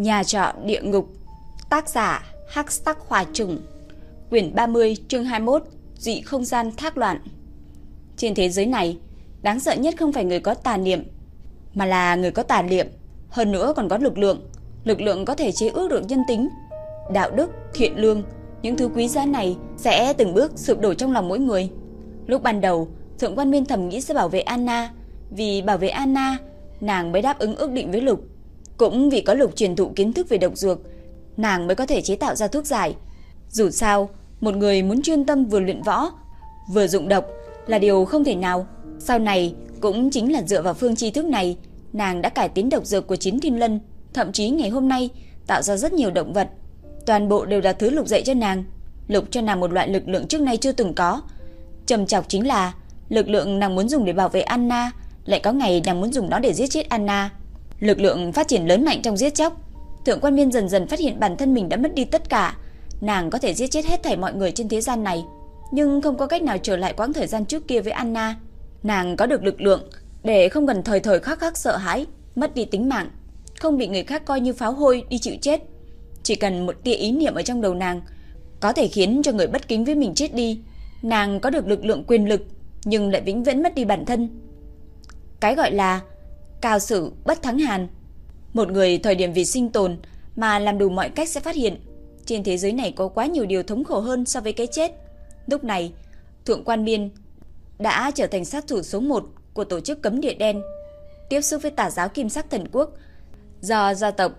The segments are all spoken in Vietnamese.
Nhà trọ địa ngục. Tác giả Hắc Sắc Hòa Trùng. Quyển 30 chương 21 Dị không gian thác loạn. Trên thế giới này Đáng sợ nhất không phải người có tà niệm Mà là người có tà niệm Hơn nữa còn có lực lượng. Lực lượng có thể chế ước được nhân tính Đạo đức, thiện lương. Những thứ quý giá này sẽ từng bước sụp đổ trong lòng mỗi người. Lúc ban đầu Thượng quan Miên thầm nghĩ sẽ bảo vệ Anna Vì bảo vệ Anna Nàng mới đáp ứng ước định với Lục cũng vì có lục truyền thụ kiến thức về độc dược, nàng mới có thể chế tạo ra thuốc giải. Dù sao, một người muốn chuyên tâm vừa luyện võ, vừa dụng độc là điều không thể nào. Sau này, cũng chính là dựa vào phương tri thức này, nàng đã cải tiến độc dược của chín thiên lân, thậm chí ngày hôm nay tạo ra rất nhiều động vật. Toàn bộ đều là thứ lục dạy cho nàng. Lục cho nàng một loại lực lượng trước nay chưa từng có. Trầm chọc chính là lực lượng nàng muốn dùng để bảo vệ Anna, lại có ngày nàng muốn dùng nó để giết chết Anna. Lực lượng phát triển lớn mạnh trong giết chóc. Thượng quan Miên dần dần phát hiện bản thân mình đã mất đi tất cả. Nàng có thể giết chết hết thảy mọi người trên thế gian này, nhưng không có cách nào trở lại quãng thời gian trước kia với Anna. Nàng có được lực lượng để không cần thời thời khắc khắc sợ hãi, mất đi tính mạng, không bị người khác coi như pháo hôi đi chịu chết. Chỉ cần một tia ý niệm ở trong đầu nàng có thể khiến cho người bất kính với mình chết đi. Nàng có được lực lượng quyền lực nhưng lại vĩnh viễn mất đi bản thân. Cái gọi là Cao sự bất thắng hàn. Một người thời điểm vì sinh tồn mà làm đủ mọi cách sẽ phát hiện trên thế giới này có quá nhiều điều thống khổ hơn so với cái chết. Lúc này, Thượng quan Miên đã trở thành sát thủ số 1 của tổ chức cấm địa đen, tiếp xúc với tà giáo Kim Sắc Thần Quốc do gia tộc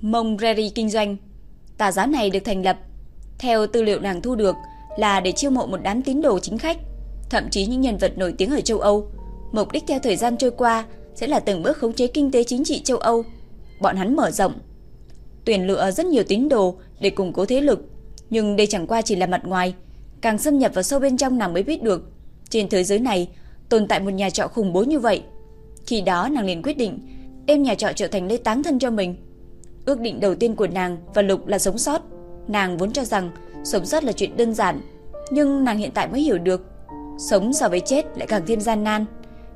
Mongreri kinh doanh. Tà giáo này được thành lập theo tư liệu nàng thu được là để chiêu mộ một đám tín đồ chính khách, thậm chí những nhân vật nổi tiếng ở châu Âu. Mục đích theo thời gian trôi qua sẽ là từng bước khống chế kinh tế chính trị châu Âu. Bọn hắn mở rộng, tuyển lựa rất nhiều tín đồ để củng cố thế lực, nhưng đây chẳng qua chỉ là mặt ngoài, càng xâm nhập vào sâu bên trong nàng mới biết được, trên thế giới này tồn tại một nhà trọ khủng bố như vậy. Khi đó nàng liền quyết định đem nhà trọ trở thành nơi táng thân cho mình. Ước định đầu tiên của nàng và Lục là sống sót. Nàng vốn cho rằng sống sót là chuyện đơn giản, nhưng nàng hiện tại mới hiểu được, sống so với chết lại càng thêm gian nan.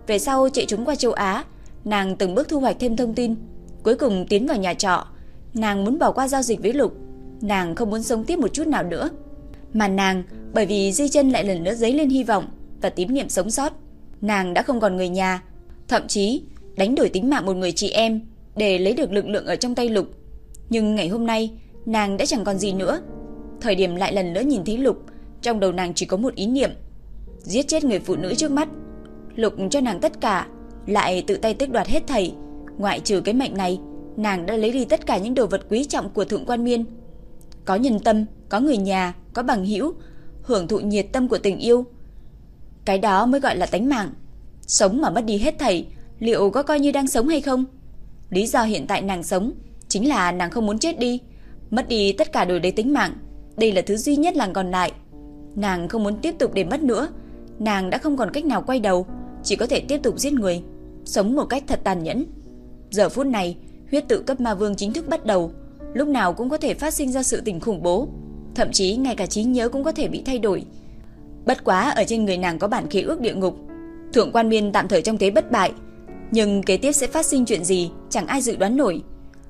Về sau chạy chúng qua châu Á, nàng từng bước thu hoạch thêm thông tin, cuối cùng tiến vào nhà trọ. Nàng muốn bỏ qua giao dịch với Lục, nàng không muốn sống tiếp một chút nào nữa. Mà nàng, bởi vì Di chân lại lần nữa dấy lên hy vọng và tín niệm sống sót, nàng đã không còn người nhà, thậm chí đánh đổi tính mạng một người chị em để lấy được lực lượng ở trong tay Lục. Nhưng ngày hôm nay, nàng đã chẳng còn gì nữa. Thời điểm lại lần nữa nhìn thấy Lục, trong đầu nàng chỉ có một ý niệm, giết chết người phụ nữ trước mắt. Lục cho nàng tất cả, lại tự tay tước đoạt hết thảy, ngoại trừ cái mệnh này, nàng đã lấy đi tất cả những đồ vật quý trọng của thượng quan miên. Có nhân tâm, có người nhà, có bằng hữu, hưởng thụ nhiệt tâm của tình yêu. Cái đó mới gọi là tánh mạng. Sống mà mất đi hết thảy, liệu có coi như đang sống hay không? Lý do hiện tại nàng sống chính là nàng không muốn chết đi, mất đi tất cả đổi lấy tính mạng. Đây là thứ duy nhất nàng còn lại. Nàng không muốn tiếp tục để mất nữa, nàng đã không còn cách nào quay đầu, chỉ có thể tiếp tục giết người, sống một cách thật tàn nhẫn. Giờ phút này, huyết tự cấp ma vương chính thức bắt đầu, lúc nào cũng có thể phát sinh ra sự tình khủng bố, thậm chí ngay cả trí nhớ cũng có thể bị thay đổi. Bất quá ở trên người nàng có bản khí ước địa ngục, thượng quan miên tạm thời trong thế bất bại, nhưng kế tiếp sẽ phát sinh chuyện gì chẳng ai dự đoán nổi.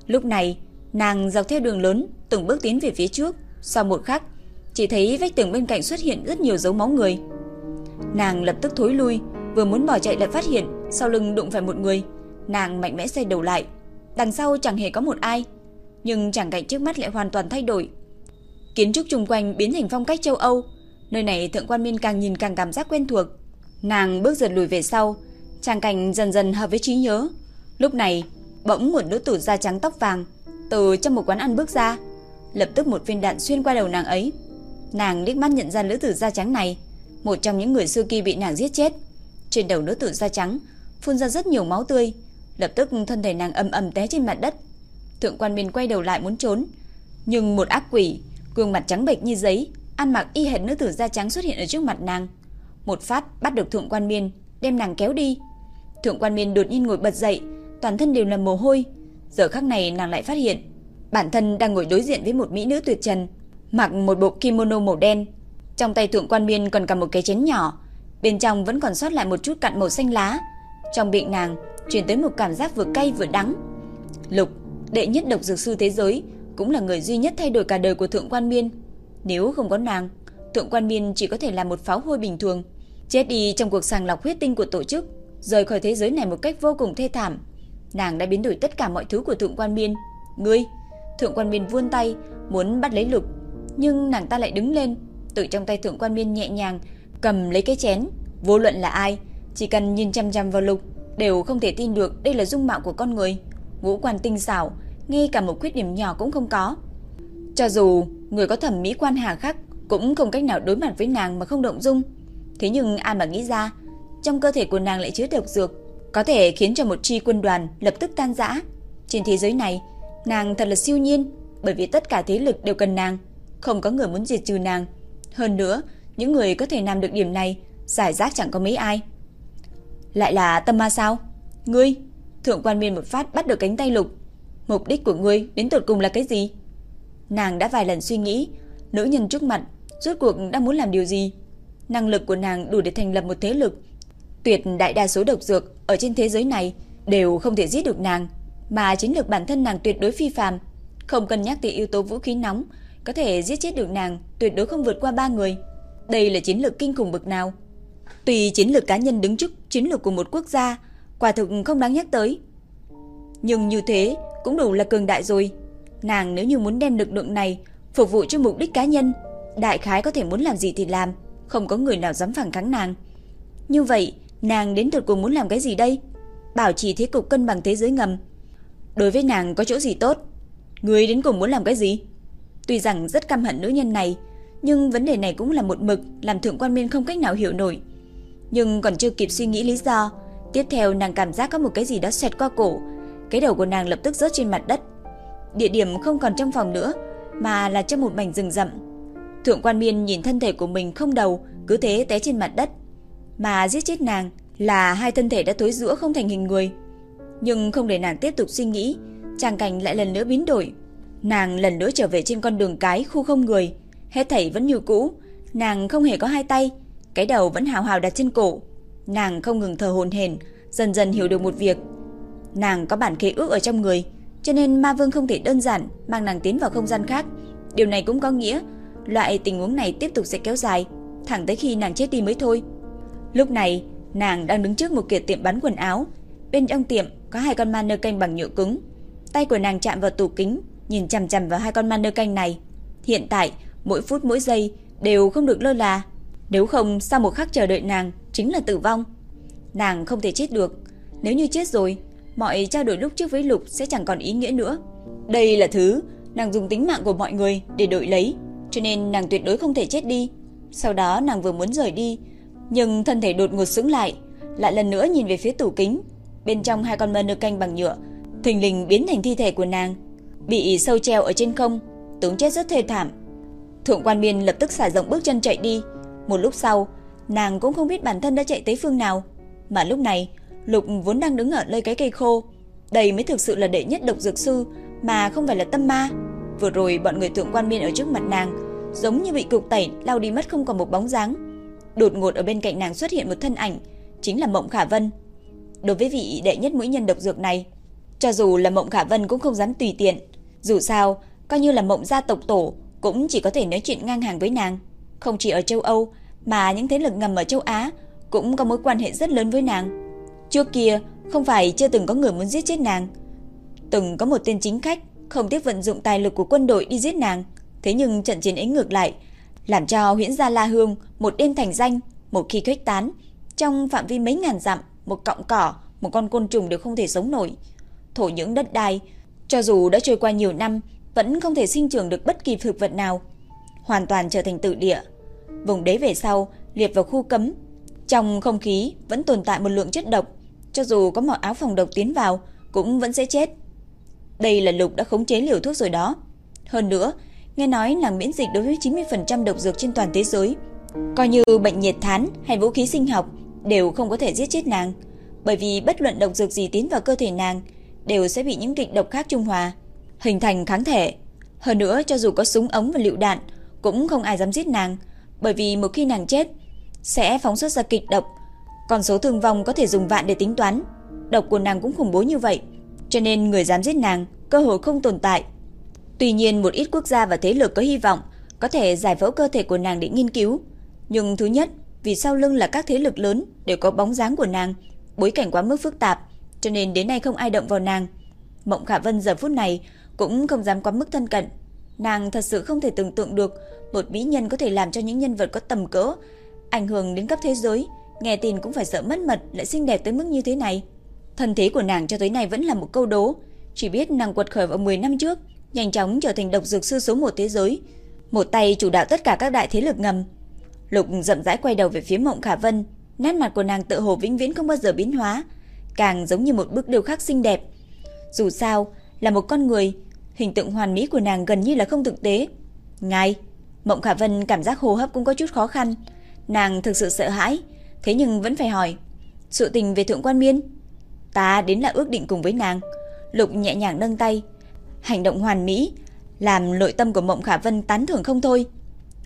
Lúc này, nàng dọc theo đường lớn, từng bước tiến về phía trước, sau một khắc, chỉ thấy vách tường bên cạnh xuất hiện rất nhiều dấu máu người. Nàng lập tức thối lui, vừa muốn bỏ chạy lại phát hiện sau lưng đụng phải một người. Nàng mạnh mẽ xoay đầu lại, đằng sau chẳng hề có một ai, nhưng chẳng cảnh trước mắt lại hoàn toàn thay đổi. Kiến trúc xung quanh biến thành phong cách châu Âu, nơi này thượng quan miên càng nhìn càng cảm giác quen thuộc. Nàng bước dần lùi về sau, tràng cảnh dần dần hợp với trí nhớ. Lúc này, bỗng một nữ tử da trắng tóc vàng từ trong một quán ăn bước ra, lập tức một viên đạn xuyên qua đầu nàng ấy. Nàng liếc mắt nhận ra nữ tử da trắng này, một trong những người xưa kia bị nàng giết chết. Trên đầu nữ tử da trắng phun ra rất nhiều máu tươi, lập tức thân thể nàng ầm ầm té trên mặt đất. Thượng quan Minh quay đầu lại muốn trốn, nhưng một ác quỷ, gương mặt trắng bệch như giấy, ăn mặc y hệt nữ tử da trắng xuất hiện ở trước mặt nàng. Một phát bắt được Thượng quan Miên, đem nàng kéo đi. Thượng quan Miên đột nhiên ngồi bật dậy, toàn thân đều là mồ hôi. Giờ khắc này nàng lại phát hiện, bản thân đang ngồi đối diện với một mỹ nữ tuyệt trần, mặc một bộ kimono màu đen. Trong tay Thượng quan Miên còn cầm một cái chén nhỏ, Bên trong vẫn còn sót lại một chút cặn màu xanh lá. Trong bị nàng truyền tới một cảm giác vừa cay vừa đắng. Lục, đệ nhất độc dược sư thế giới, cũng là người duy nhất thay đổi cả đời của Thượng Quan Miên. Nếu không có nàng, Thượng Quan Miên chỉ có thể là một pháo hôi bình thường, chết đi trong cuộc sàng lọc huyết tinh của tổ chức, rời khỏi thế giới này một cách vô cùng thê thảm. Nàng đã biến đổi tất cả mọi thứ của Thượng Quan Miên. Ngươi, Thượng Quan Miên vươn tay muốn bắt lấy Lục, nhưng nàng ta lại đứng lên, từ trong tay Thượng Quan Miên nhẹ nhàng cầm lấy cái chén, vô luận là ai, chỉ cần nhìn chăm chăm vào Lục đều không thể tin được đây là dung mạo của con người, ngũ quan tinh xảo, ngay cả một khuyết điểm nhỏ cũng không có. Cho dù người có thẩm mỹ quan hà khắc cũng không cách nào đối mặt với nàng mà không động dung. Thế nhưng ai mà nghĩ ra, trong cơ thể của nàng lại chứa độc dược, có thể khiến cho một chi quân đoàn lập tức tan rã. Trên thế giới này, nàng thật là siêu nhiên, bởi vì tất cả thế lực đều cần nàng, không có người muốn diệt trừ nàng. Hơn nữa, những người có thể làm được điểm này, giải rác chẳng có mấy ai. Lại là tâm ma sao? Ngươi, thượng quan miên một phát bắt được cánh tay lục. Mục đích của ngươi đến tột cùng là cái gì? Nàng đã vài lần suy nghĩ, nữ nhân trước mặt rốt cuộc đang muốn làm điều gì? Năng lực của nàng đủ để thành lập một thế lực. Tuyệt đại đa số độc dược ở trên thế giới này đều không thể giết được nàng, mà chiến lược bản thân nàng tuyệt đối phi phàm, không cần nhắc tới yếu tố vũ khí nóng, có thể giết chết được nàng, tuyệt đối không vượt qua ba người. Đây là chiến lược kinh khủng bậc nào? Tùy chiến lược cá nhân đứng trước chiến lược của một quốc gia, quả thực không đáng nhắc tới. Nhưng như thế cũng đủ là cường đại rồi. Nàng nếu như muốn đem lực lượng này phục vụ cho mục đích cá nhân, đại khái có thể muốn làm gì thì làm, không có người nào dám phản kháng nàng. Như vậy, nàng đến tuyệt cùng muốn làm cái gì đây? Bảo trì thế cục cân bằng thế giới ngầm. Đối với nàng có chỗ gì tốt? Người đến cùng muốn làm cái gì? Tuy rằng rất căm hận nữ nhân này, nhưng vấn đề này cũng là một mực làm thượng quan miên không cách nào hiểu nổi. Nhưng còn chưa kịp suy nghĩ lý do, tiếp theo nàng cảm giác có một cái gì đó xẹt qua cổ, cái đầu của nàng lập tức rớt trên mặt đất. Địa điểm không còn trong phòng nữa, mà là trong một mảnh rừng rậm. Thượng quan miên nhìn thân thể của mình không đầu, cứ thế té trên mặt đất. Mà giết chết nàng là hai thân thể đã thối rữa không thành hình người. Nhưng không để nàng tiếp tục suy nghĩ, tràng cảnh lại lần nữa biến đổi. Nàng lần nữa trở về trên con đường cái khu không người, hết thảy vẫn như cũ, nàng không hề có hai tay, cái đầu vẫn hào hào đặt trên cổ. Nàng không ngừng thở hồn hển, dần dần hiểu được một việc. Nàng có bản khế ước ở trong người, cho nên Ma Vương không thể đơn giản mang nàng tiến vào không gian khác. Điều này cũng có nghĩa loại tình huống này tiếp tục sẽ kéo dài, thẳng tới khi nàng chết đi mới thôi. Lúc này, nàng đang đứng trước một kiệt tiệm bán quần áo. Bên trong tiệm có hai con ma nơ canh bằng nhựa cứng. Tay của nàng chạm vào tủ kính, nhìn chằm chằm vào hai con ma nơ canh này. Hiện tại, mỗi phút mỗi giây đều không được lơ là. Nếu không, sau một khắc chờ đợi nàng chính là tử vong. Nàng không thể chết được. Nếu như chết rồi, mọi trao đổi lúc trước với Lục sẽ chẳng còn ý nghĩa nữa. Đây là thứ nàng dùng tính mạng của mọi người để đổi lấy, cho nên nàng tuyệt đối không thể chết đi. Sau đó nàng vừa muốn rời đi, nhưng thân thể đột ngột sững lại, lại lần nữa nhìn về phía tủ kính. Bên trong hai con mơ nơ canh bằng nhựa, thình lình biến thành thi thể của nàng, bị sâu treo ở trên không, tướng chết rất thê thảm. Thượng quan Miên lập tức xả rộng bước chân chạy đi. Một lúc sau, nàng cũng không biết bản thân đã chạy tới phương nào. Mà lúc này, Lục vốn đang đứng ở nơi cái cây khô. Đây mới thực sự là đệ nhất độc dược sư, mà không phải là tâm ma. Vừa rồi bọn người thượng quan Miên ở trước mặt nàng, giống như bị cục tẩy lao đi mất không còn một bóng dáng. Đột ngột ở bên cạnh nàng xuất hiện một thân ảnh, chính là Mộng Khả Vân. Đối với vị đệ nhất mũi nhân độc dược này, cho dù là Mộng Khả Vân cũng không dám tùy tiện. Dù sao, coi như là Mộng gia tộc tổ, cũng chỉ có thể nói chuyện ngang hàng với nàng. Không chỉ ở châu Âu, mà những thế lực ngầm ở châu Á cũng có mối quan hệ rất lớn với nàng. Trước kia, không phải chưa từng có người muốn giết chết nàng. Từng có một tên chính khách không tiếc vận dụng tài lực của quân đội đi giết nàng. Thế nhưng trận chiến ấy ngược lại, làm cho huyễn gia La Hương một đêm thành danh, một khi khuếch tán, trong phạm vi mấy ngàn dặm, một cọng cỏ, một con côn trùng đều không thể sống nổi. Thổ những đất đai, cho dù đã trôi qua nhiều năm, vẫn không thể sinh trưởng được bất kỳ thực vật nào, hoàn toàn trở thành tự địa. Vùng đế về sau liệt vào khu cấm, trong không khí vẫn tồn tại một lượng chất độc, cho dù có mặc áo phòng độc tiến vào cũng vẫn sẽ chết. Đây là Lục đã khống chế liều thuốc rồi đó. Hơn nữa, nghe nói nàng miễn dịch đối với 90% độc dược trên toàn thế giới. Coi như bệnh nhiệt thán hay vũ khí sinh học đều không có thể giết chết nàng, bởi vì bất luận độc dược gì tiến vào cơ thể nàng đều sẽ bị những kịch độc khác trung hòa, hình thành kháng thể. Hơn nữa cho dù có súng ống và lựu đạn cũng không ai dám giết nàng, bởi vì một khi nàng chết sẽ phóng xuất ra kịch độc, còn số thương vong có thể dùng vạn để tính toán. Độc của nàng cũng khủng bố như vậy, cho nên người dám giết nàng cơ hội không tồn tại. Tuy nhiên một ít quốc gia và thế lực có hy vọng có thể giải phẫu cơ thể của nàng để nghiên cứu. Nhưng thứ nhất, vì sau lưng là các thế lực lớn đều có bóng dáng của nàng, bối cảnh quá mức phức tạp, cho nên đến nay không ai động vào nàng. Mộng Khả Vân giờ phút này cũng không dám quá mức thân cận. Nàng thật sự không thể tưởng tượng được một mỹ nhân có thể làm cho những nhân vật có tầm cỡ, ảnh hưởng đến cấp thế giới, nghe tin cũng phải sợ mất mật lại xinh đẹp tới mức như thế này. Thân thế của nàng cho tới nay vẫn là một câu đố, chỉ biết nàng quật khởi vào 10 năm trước, nhanh chóng trở thành độc dược sư số một thế giới, một tay chủ đạo tất cả các đại thế lực ngầm. Lục rậm rãi quay đầu về phía Mộng Khả Vân, nét mặt của nàng tự hồ vĩnh viễn không bao giờ biến hóa, càng giống như một bức điêu khắc xinh đẹp. Dù sao, là một con người, hình tượng hoàn mỹ của nàng gần như là không thực tế. Ngài, Mộng Khả Vân cảm giác hô hấp cũng có chút khó khăn, nàng thực sự sợ hãi, thế nhưng vẫn phải hỏi, sự tình về Thượng Quan Miên, ta đến là ước định cùng với nàng. Lục nhẹ nhàng nâng tay, hành động hoàn mỹ, làm nội tâm của Mộng Khả Vân tán thưởng không thôi.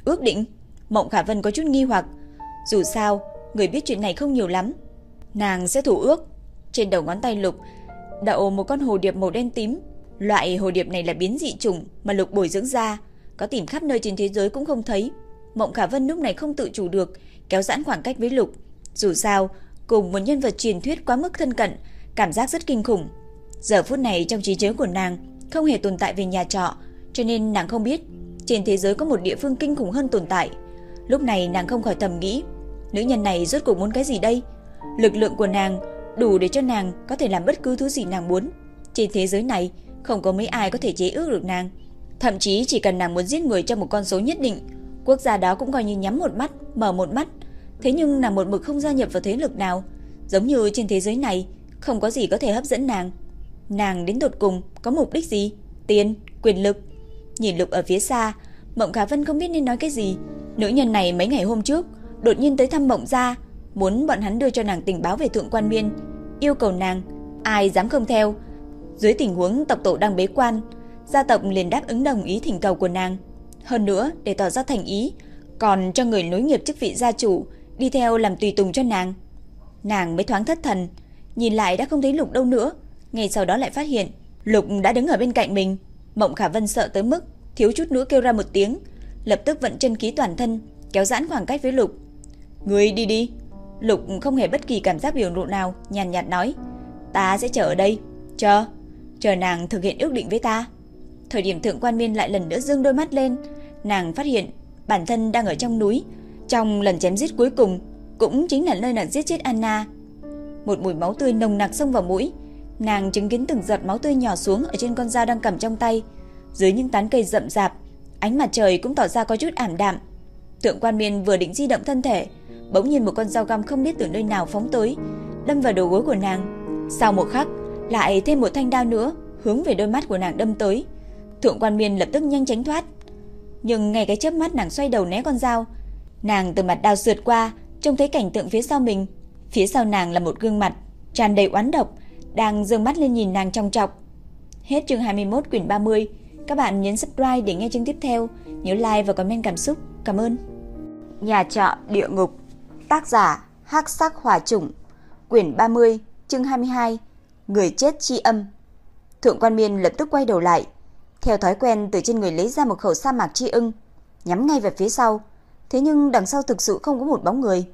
Ước định? Mộng Khả Vân có chút nghi hoặc, dù sao, người biết chuyện này không nhiều lắm. Nàng sẽ thủ ước. Trên đầu ngón tay Lục đậu một con hồ điệp màu đen tím. Loại hồ điệp này là biến dị chủng mà Lục bồi dưỡng ra, có tìm khắp nơi trên thế giới cũng không thấy. Mộng Khả Vân lúc này không tự chủ được, kéo giãn khoảng cách với Lục. Dù sao, cùng một nhân vật truyền thuyết quá mức thân cận, cảm giác rất kinh khủng. Giờ phút này trong trí nhớ của nàng không hề tồn tại về nhà trọ, cho nên nàng không biết trên thế giới có một địa phương kinh khủng hơn tồn tại. Lúc này nàng không khỏi thầm nghĩ, nữ nhân này rốt cuộc muốn cái gì đây? Lực lượng của nàng đủ để cho nàng có thể làm bất cứ thứ gì nàng muốn. Trên thế giới này không có mấy ai có thể chế ước được nàng. Thậm chí chỉ cần nàng muốn giết người cho một con số nhất định, quốc gia đó cũng coi như nhắm một mắt, mở một mắt. Thế nhưng nàng một mực không gia nhập vào thế lực nào, giống như trên thế giới này không có gì có thể hấp dẫn nàng. Nàng đến tột cùng có mục đích gì? Tiền, quyền lực. Nhìn Lục ở phía xa, Mộng Khả Vân không biết nên nói cái gì. Nữ nhân này mấy ngày hôm trước đột nhiên tới thăm Mộng gia, muốn bọn hắn đưa cho nàng tình báo về Thượng Quan Miên, yêu cầu nàng, ai dám không theo. Dưới tình huống tộc tổ đang bế quan, gia tộc liền đáp ứng đồng ý thỉnh cầu của nàng. Hơn nữa, để tỏ ra thành ý, còn cho người nối nghiệp chức vị gia chủ đi theo làm tùy tùng cho nàng. Nàng mới thoáng thất thần, nhìn lại đã không thấy Lục đâu nữa, ngay sau đó lại phát hiện Lục đã đứng ở bên cạnh mình. Mộng Khả Vân sợ tới mức thiếu chút nữa kêu ra một tiếng, lập tức vận chân khí toàn thân, kéo giãn khoảng cách với Lục. "Ngươi đi đi." Lục không hề bất kỳ cảm giác biểu lộ nào, nhàn nhạt nói, "Ta sẽ chờ ở đây, chờ, chờ nàng thực hiện ước định với ta." Thời điểm Thượng Quan Miên lại lần nữa dương đôi mắt lên, nàng phát hiện bản thân đang ở trong núi, trong lần chém giết cuối cùng, cũng chính là nơi nàng giết chết Anna. Một mùi máu tươi nồng nặc xông vào mũi, nàng chứng kiến từng giọt máu tươi nhỏ xuống ở trên con dao đang cầm trong tay, dưới những tán cây rậm rạp, ánh mặt trời cũng tỏ ra có chút ảm đạm. Thượng Quan Miên vừa định di động thân thể, bỗng nhiên một con dao găm không biết từ nơi nào phóng tới, đâm vào đầu gối của nàng. Sau một khắc, lại thêm một thanh đao nữa hướng về đôi mắt của nàng đâm tới. Thượng Quan Miên lập tức nhanh tránh thoát, nhưng ngay cái chớp mắt nàng xoay đầu né con dao, nàng từ mặt đao sượt qua, trông thấy cảnh tượng phía sau mình. Phía sau nàng là một gương mặt tràn đầy oán độc, đang dương mắt lên nhìn nàng trong trọc. Hết chương 21 quyển 30. Các bạn nhấn subscribe để nghe chương tiếp theo, nhớ like và comment cảm xúc. Cảm ơn. Nhà trọ địa ngục. Tác giả: Hắc Sắc Hỏa Chủng. Quyển 30, chương 22. Người chết chi âm. Thượng Quan Miên lập tức quay đầu lại, theo thói quen từ trên người lấy ra một khẩu sa mạc chi ưng, nhắm ngay về phía sau. Thế nhưng đằng sau thực sự không có một bóng người.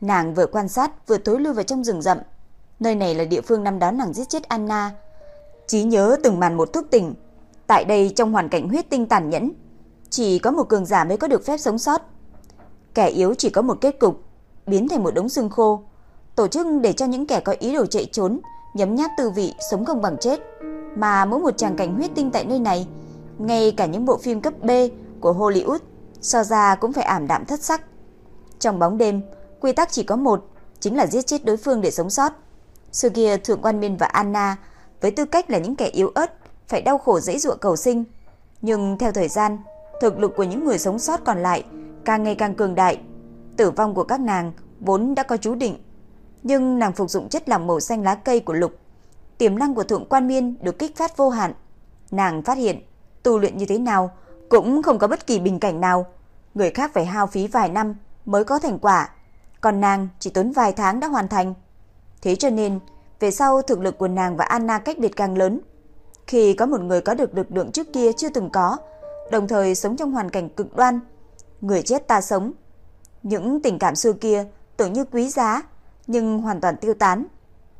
Nàng vừa quan sát vừa tối lui vào trong rừng rậm. Nơi này là địa phương năm đó nàng giết chết Anna. Chí nhớ từng màn một thức tỉnh. Tại đây trong hoàn cảnh huyết tinh tàn nhẫn, chỉ có một cường giả mới có được phép sống sót. Kẻ yếu chỉ có một kết cục, biến thành một đống xương khô. Tổ chức để cho những kẻ có ý đồ chạy trốn, nhấm nháp tư vị sống không bằng chết. Mà mỗi một tràng cảnh huyết tinh tại nơi này, ngay cả những bộ phim cấp B của Hollywood so ra cũng phải ảm đạm thất sắc. Trong bóng đêm, quy tắc chỉ có một, chính là giết chết đối phương để sống sót. Xưa kia Thượng Quan Miên và Anna với tư cách là những kẻ yếu ớt phải đau khổ dãy dụa cầu sinh. Nhưng theo thời gian, thực lực của những người sống sót còn lại càng ngày càng cường đại. Tử vong của các nàng vốn đã có chú định, nhưng nàng phục dụng chất lỏng màu xanh lá cây của Lục, tiềm năng của Thượng Quan Miên được kích phát vô hạn. Nàng phát hiện, tu luyện như thế nào cũng không có bất kỳ bình cảnh nào, người khác phải hao phí vài năm mới có thành quả, còn nàng chỉ tốn vài tháng đã hoàn thành. Thế cho nên, về sau thực lực của nàng và Anna cách biệt càng lớn. Khi có một người có được lực lượng trước kia chưa từng có, đồng thời sống trong hoàn cảnh cực đoan, người chết ta sống. Những tình cảm xưa kia tưởng như quý giá, nhưng hoàn toàn tiêu tán.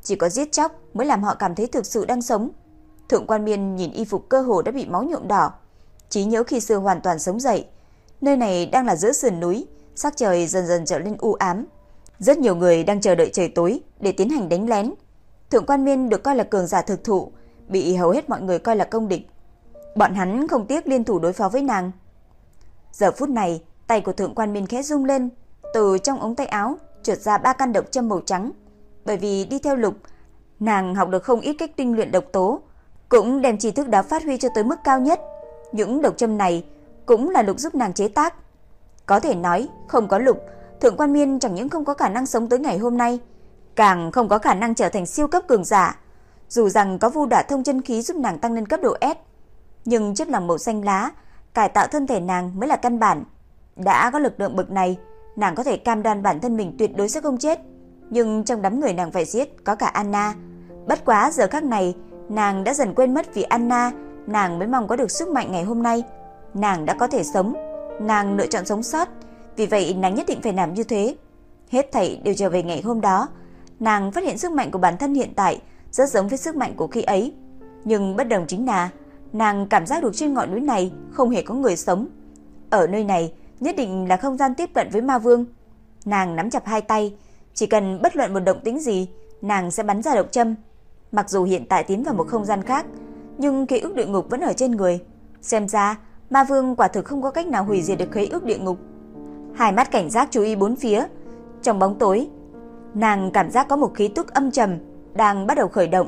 Chỉ có giết chóc mới làm họ cảm thấy thực sự đang sống. Thượng quan miên nhìn y phục cơ hồ đã bị máu nhuộm đỏ. Trí nhớ khi xưa hoàn toàn sống dậy. Nơi này đang là giữa sườn núi, sắc trời dần dần trở lên u ám. Rất nhiều người đang chờ đợi trời tối để tiến hành đánh lén. Thượng quan miên được coi là cường giả thực thụ, bị hầu hết mọi người coi là công địch. Bọn hắn không tiếc liên thủ đối phó với nàng. Giờ phút này, tay của thượng quan miên khẽ rung lên, từ trong ống tay áo trượt ra ba căn độc châm màu trắng. Bởi vì đi theo lục, nàng học được không ít cách tinh luyện độc tố, cũng đem tri thức đó phát huy cho tới mức cao nhất. Những độc châm này cũng là lục giúp nàng chế tác. Có thể nói, không có lục, Thượng quan Miên chẳng những không có khả năng sống tới ngày hôm nay, càng không có khả năng trở thành siêu cấp cường giả. Dù rằng có vu đả thông chân khí giúp nàng tăng lên cấp độ S, nhưng chiếc lòng màu xanh lá, cải tạo thân thể nàng mới là căn bản. Đã có lực lượng bực này, nàng có thể cam đoan bản thân mình tuyệt đối sẽ không chết. Nhưng trong đám người nàng phải giết có cả Anna. Bất quá giờ khắc này, nàng đã dần quên mất vì Anna, nàng mới mong có được sức mạnh ngày hôm nay. Nàng đã có thể sống, nàng lựa chọn sống sót, vì vậy nàng nhất định phải làm như thế. Hết thảy đều trở về ngày hôm đó, nàng phát hiện sức mạnh của bản thân hiện tại rất giống với sức mạnh của khi ấy. Nhưng bất đồng chính là nàng cảm giác được trên ngọn núi này không hề có người sống. Ở nơi này nhất định là không gian tiếp cận với ma vương. Nàng nắm chặt hai tay, chỉ cần bất luận một động tĩnh gì, nàng sẽ bắn ra độc châm. Mặc dù hiện tại tiến vào một không gian khác, nhưng ký ức địa ngục vẫn ở trên người. Xem ra, ma vương quả thực không có cách nào hủy diệt được ký ức địa ngục. Hai mắt cảnh giác chú ý bốn phía. Trong bóng tối, nàng cảm giác có một khí tức âm trầm đang bắt đầu khởi động.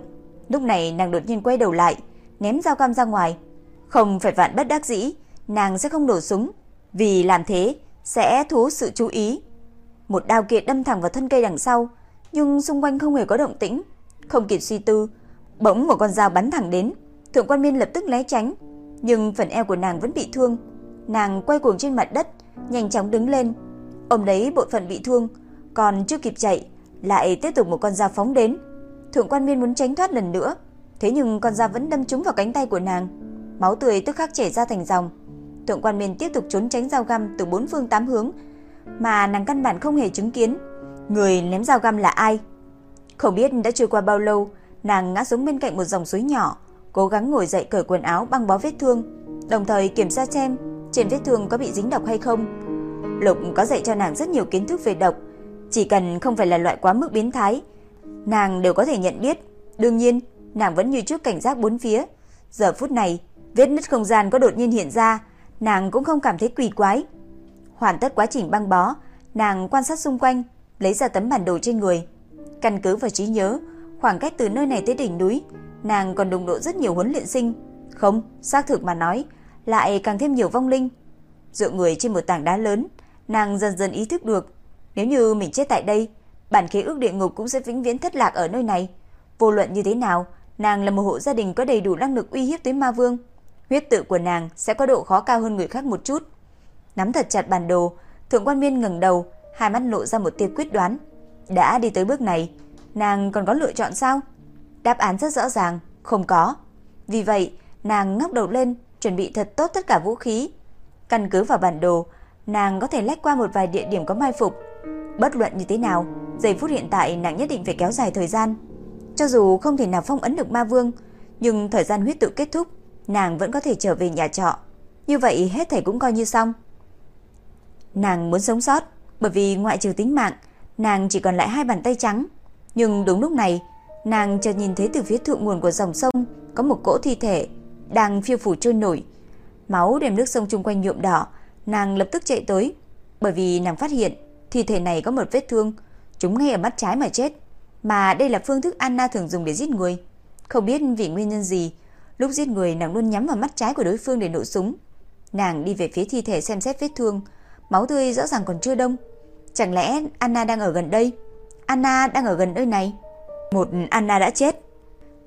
Lúc này nàng đột nhiên quay đầu lại, ném dao cam ra ngoài. Không phải vạn bất đắc dĩ, nàng sẽ không nổ súng, vì làm thế sẽ thu sự chú ý. Một đao kia đâm thẳng vào thân cây đằng sau, nhưng xung quanh không hề có động tĩnh. Không kịp suy tư, bỗng một con dao bắn thẳng đến. Thượng quan Miên lập tức né tránh, nhưng phần eo của nàng vẫn bị thương. Nàng quay cuồng trên mặt đất, nhanh chóng đứng lên, ôm lấy bộ phận bị thương, còn chưa kịp chạy, lại tiếp tục một con dao phóng đến. Thượng quan Miên muốn tránh thoát lần nữa, thế nhưng con dao vẫn đâm trúng vào cánh tay của nàng. Máu tươi tức khắc chảy ra thành dòng. Thượng quan Miên tiếp tục trốn tránh dao găm từ bốn phương tám hướng, mà nàng căn bản không hề chứng kiến người ném dao găm là ai. Không biết đã trôi qua bao lâu, nàng ngã xuống bên cạnh một dòng suối nhỏ, cố gắng ngồi dậy cởi quần áo băng bó vết thương, đồng thời kiểm tra xem trên vết thương có bị dính độc hay không. Lục có dạy cho nàng rất nhiều kiến thức về độc, chỉ cần không phải là loại quá mức biến thái, nàng đều có thể nhận biết. Đương nhiên, nàng vẫn như trước cảnh giác bốn phía. Giờ phút này, vết nứt không gian có đột nhiên hiện ra, nàng cũng không cảm thấy quỷ quái. Hoàn tất quá trình băng bó, nàng quan sát xung quanh, lấy ra tấm bản đồ trên người. Căn cứ vào trí nhớ, khoảng cách từ nơi này tới đỉnh núi, nàng còn đụng độ rất nhiều huấn luyện sinh. Không, xác thực mà nói, lại càng thêm nhiều vong linh. Dựa người trên một tảng đá lớn, nàng dần dần ý thức được, nếu như mình chết tại đây, bản khế ước địa ngục cũng sẽ vĩnh viễn thất lạc ở nơi này. Vô luận như thế nào, nàng là một hộ gia đình có đầy đủ năng lực uy hiếp tới ma vương. Huyết tự của nàng sẽ có độ khó cao hơn người khác một chút. Nắm thật chặt bản đồ, Thượng quan Miên ngẩng đầu, hai mắt lộ ra một tia quyết đoán. Đã đi tới bước này, nàng còn có lựa chọn sao? Đáp án rất rõ ràng, không có. Vì vậy, nàng ngóc đầu lên, chuẩn bị thật tốt tất cả vũ khí. Căn cứ vào bản đồ, nàng có thể lách qua một vài địa điểm có mai phục. Bất luận như thế nào, giây phút hiện tại nàng nhất định phải kéo dài thời gian. Cho dù không thể nào phong ấn được ma vương, nhưng thời gian huyết tự kết thúc, nàng vẫn có thể trở về nhà trọ. Như vậy hết thảy cũng coi như xong. Nàng muốn sống sót, bởi vì ngoại trừ tính mạng, nàng chỉ còn lại hai bàn tay trắng. Nhưng đúng lúc này, nàng chợt nhìn thấy từ phía thượng nguồn của dòng sông có một cỗ thi thể đang phiêu phù trôi nổi. Máu đem nước sông chung quanh nhuộm đỏ, nàng lập tức chạy tới, bởi vì nàng phát hiện thi thể này có một vết thương, chúng ngay ở mắt trái mà chết, mà đây là phương thức Anna thường dùng để giết người. Không biết vì nguyên nhân gì, lúc giết người nàng luôn nhắm vào mắt trái của đối phương để nổ súng. Nàng đi về phía thi thể xem xét vết thương, máu tươi rõ ràng còn chưa đông. Chẳng lẽ Anna đang ở gần đây? Anna đang ở gần nơi này. Một Anna đã chết.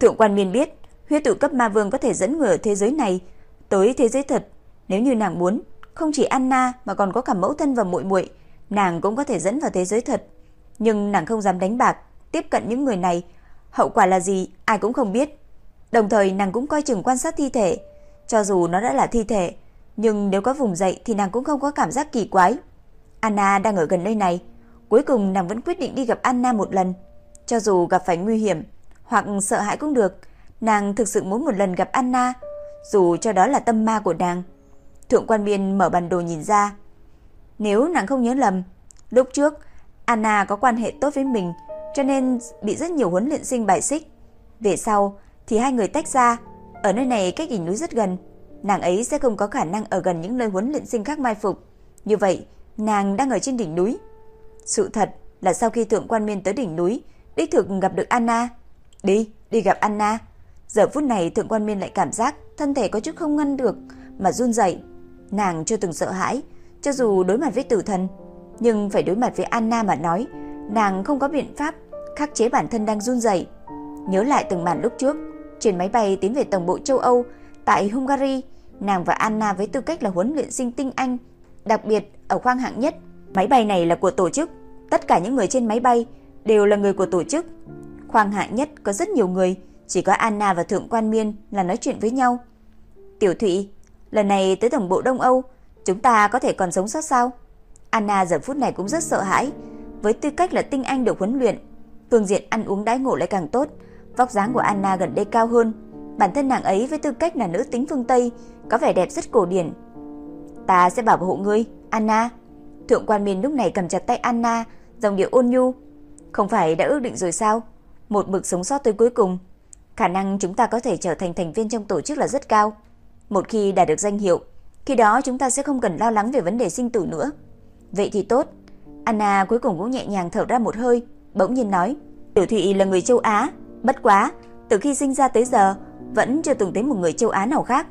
Thượng quan miên biết, huyết tự cấp ma vương có thể dẫn người ở thế giới này tới thế giới thật. Nếu như nàng muốn, không chỉ Anna mà còn có cả mẫu thân và muội muội, nàng cũng có thể dẫn vào thế giới thật. Nhưng nàng không dám đánh bạc, tiếp cận những người này, hậu quả là gì ai cũng không biết. Đồng thời nàng cũng coi chừng quan sát thi thể, cho dù nó đã là thi thể, nhưng nếu có vùng dậy thì nàng cũng không có cảm giác kỳ quái. Anna đang ở gần nơi này, cuối cùng nàng vẫn quyết định đi gặp Anna một lần, cho dù gặp phải nguy hiểm hoặc sợ hãi cũng được, nàng thực sự muốn một lần gặp Anna, dù cho đó là tâm ma của nàng. Thượng quan biên mở bản đồ nhìn ra, nếu nàng không nhớ lầm, lúc trước Anna có quan hệ tốt với mình, cho nên bị rất nhiều huấn luyện sinh bài xích. Về sau thì hai người tách ra, ở nơi này cách đỉnh núi rất gần, nàng ấy sẽ không có khả năng ở gần những nơi huấn luyện sinh khác mai phục. Như vậy, nàng đang ở trên đỉnh núi. Sự thật là sau khi Thượng Quan Miên tới đỉnh núi, đích thực gặp được Anna. Đi, đi gặp Anna. Giờ phút này Thượng Quan Miên lại cảm giác thân thể có chút không ngăn được mà run rẩy. Nàng chưa từng sợ hãi, cho dù đối mặt với tử thần, nhưng phải đối mặt với Anna mà nói, nàng không có biện pháp khắc chế bản thân đang run rẩy. Nhớ lại từng màn lúc trước, trên máy bay tiến về tổng bộ châu Âu tại Hungary, nàng và Anna với tư cách là huấn luyện sinh tinh anh, đặc biệt ở khoang hạng nhất. Máy bay này là của tổ chức, tất cả những người trên máy bay đều là người của tổ chức. Khoang hạng nhất có rất nhiều người, chỉ có Anna và Thượng Quan Miên là nói chuyện với nhau. Tiểu Thụy, lần này tới tổng bộ Đông Âu, chúng ta có thể còn sống sót sao? Anna giờ phút này cũng rất sợ hãi, với tư cách là tinh anh được huấn luyện, phương diện ăn uống đãi ngộ lại càng tốt, vóc dáng của Anna gần đây cao hơn, bản thân nàng ấy với tư cách là nữ tính phương Tây, có vẻ đẹp rất cổ điển. Ta sẽ bảo hộ ngươi, Anna. Thượng quan Miên lúc này cầm chặt tay Anna, dòng điệu ôn nhu. Không phải đã ước định rồi sao? Một mực sống sót tới cuối cùng. Khả năng chúng ta có thể trở thành thành viên trong tổ chức là rất cao. Một khi đạt được danh hiệu, khi đó chúng ta sẽ không cần lo lắng về vấn đề sinh tử nữa. Vậy thì tốt. Anna cuối cùng cũng nhẹ nhàng thở ra một hơi, bỗng nhiên nói, Tiểu Thụy là người châu Á, bất quá, từ khi sinh ra tới giờ, vẫn chưa từng thấy một người châu Á nào khác.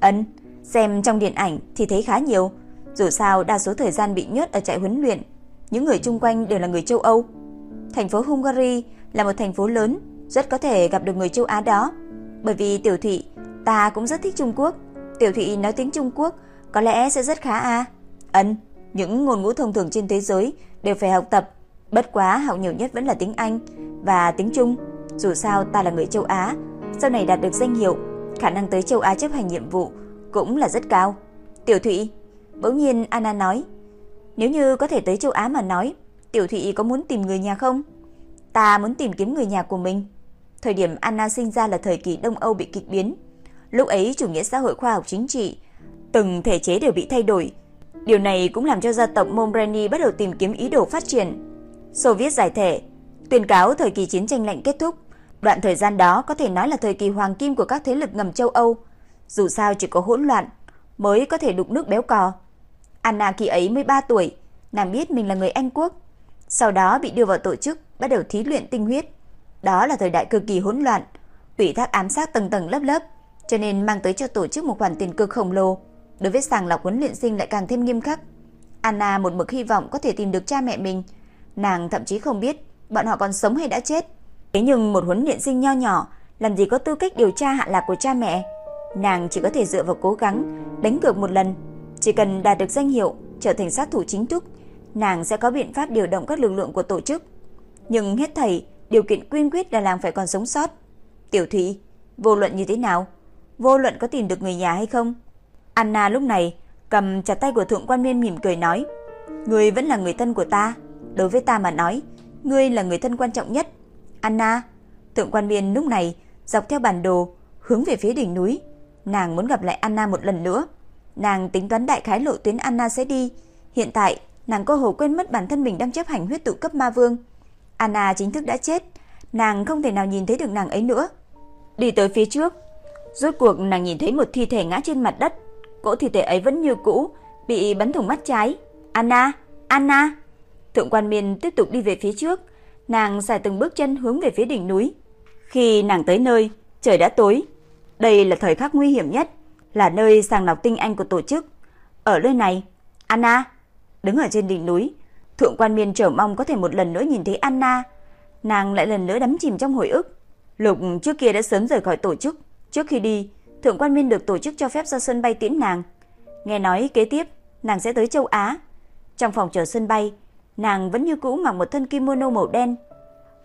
Ấn, xem trong điện ảnh thì thấy khá nhiều, dù sao đa số thời gian bị nhốt ở trại huấn luyện, những người chung quanh đều là người châu Âu. Thành phố Hungary là một thành phố lớn, rất có thể gặp được người châu Á đó. Bởi vì Tiểu Thụy, ta cũng rất thích Trung Quốc. Tiểu Thụy nói tiếng Trung Quốc, có lẽ sẽ rất khá a. Ấn, những ngôn ngữ thông thường trên thế giới đều phải học tập, bất quá học nhiều nhất vẫn là tiếng Anh và tiếng Trung. Dù sao ta là người châu Á, sau này đạt được danh hiệu, khả năng tới châu Á chấp hành nhiệm vụ cũng là rất cao. Tiểu Thụy, bỗng nhiên Anna nói, nếu như có thể tới châu Á mà nói, Tiểu Thụy có muốn tìm người nhà không? Ta muốn tìm kiếm người nhà của mình. Thời điểm Anna sinh ra là thời kỳ Đông Âu bị kịch biến. Lúc ấy chủ nghĩa xã hội khoa học chính trị, từng thể chế đều bị thay đổi. Điều này cũng làm cho gia tộc Mombrani bắt đầu tìm kiếm ý đồ phát triển. soviet giải thể, tuyên cáo thời kỳ chiến tranh lạnh kết thúc. Đoạn thời gian đó có thể nói là thời kỳ hoàng kim của các thế lực ngầm châu Âu. Dù sao chỉ có hỗn loạn mới có thể đục nước béo cò. Anna khi ấy 13 tuổi, nàng biết mình là người Anh quốc. Sau đó bị đưa vào tổ chức, bắt đầu thí luyện tinh huyết. Đó là thời đại cực kỳ hỗn loạn, ủy thác ám sát tầng tầng lớp lớp, cho nên mang tới cho tổ chức một khoản tiền cực khổng lồ. Đối với sàng lọc huấn luyện sinh lại càng thêm nghiêm khắc. Anna một mực hy vọng có thể tìm được cha mẹ mình. Nàng thậm chí không biết bọn họ còn sống hay đã chết. Thế nhưng một huấn luyện sinh nho nhỏ làm gì có tư cách điều tra hạ lạc của cha mẹ. Nàng chỉ có thể dựa vào cố gắng đánh cược một lần, chỉ cần đạt được danh hiệu trở thành sát thủ chính thức, nàng sẽ có biện pháp điều động các lực lượng của tổ chức. Nhưng hết thảy, điều kiện quyên quyết là nàng phải còn sống sót. Tiểu Thủy, vô luận như thế nào, vô luận có tìm được người nhà hay không. Anna lúc này cầm chặt tay của Thượng Quan Miên mỉm cười nói, "Ngươi vẫn là người thân của ta, đối với ta mà nói, ngươi là người thân quan trọng nhất." Anna, Thượng Quan Miên lúc này dọc theo bản đồ hướng về phía đỉnh núi, nàng muốn gặp lại Anna một lần nữa. Nàng tính toán đại khái lộ tuyến Anna sẽ đi, hiện tại nàng cơ hồ quên mất bản thân mình đang chấp hành huyết tụ cấp ma vương. Anna chính thức đã chết, nàng không thể nào nhìn thấy được nàng ấy nữa. Đi tới phía trước, rốt cuộc nàng nhìn thấy một thi thể ngã trên mặt đất, cỗ thi thể ấy vẫn như cũ, bị bắn thủng mắt trái. Anna, Anna. Thượng quan Miên tiếp tục đi về phía trước, nàng xài từng bước chân hướng về phía đỉnh núi. Khi nàng tới nơi, trời đã tối. Đây là thời khắc nguy hiểm nhất, là nơi sàng lọc tinh anh của tổ chức. Ở nơi này, Anna đứng ở trên đỉnh núi, Thượng quan Miên chờ mong có thể một lần nữa nhìn thấy Anna. Nàng lại lần nữa đắm chìm trong hồi ức. Lục trước kia đã sớm rời khỏi tổ chức, trước khi đi, Thượng quan Miên được tổ chức cho phép ra sân bay tiễn nàng. Nghe nói kế tiếp, nàng sẽ tới châu Á. Trong phòng chờ sân bay, nàng vẫn như cũ mặc một thân kimono màu đen.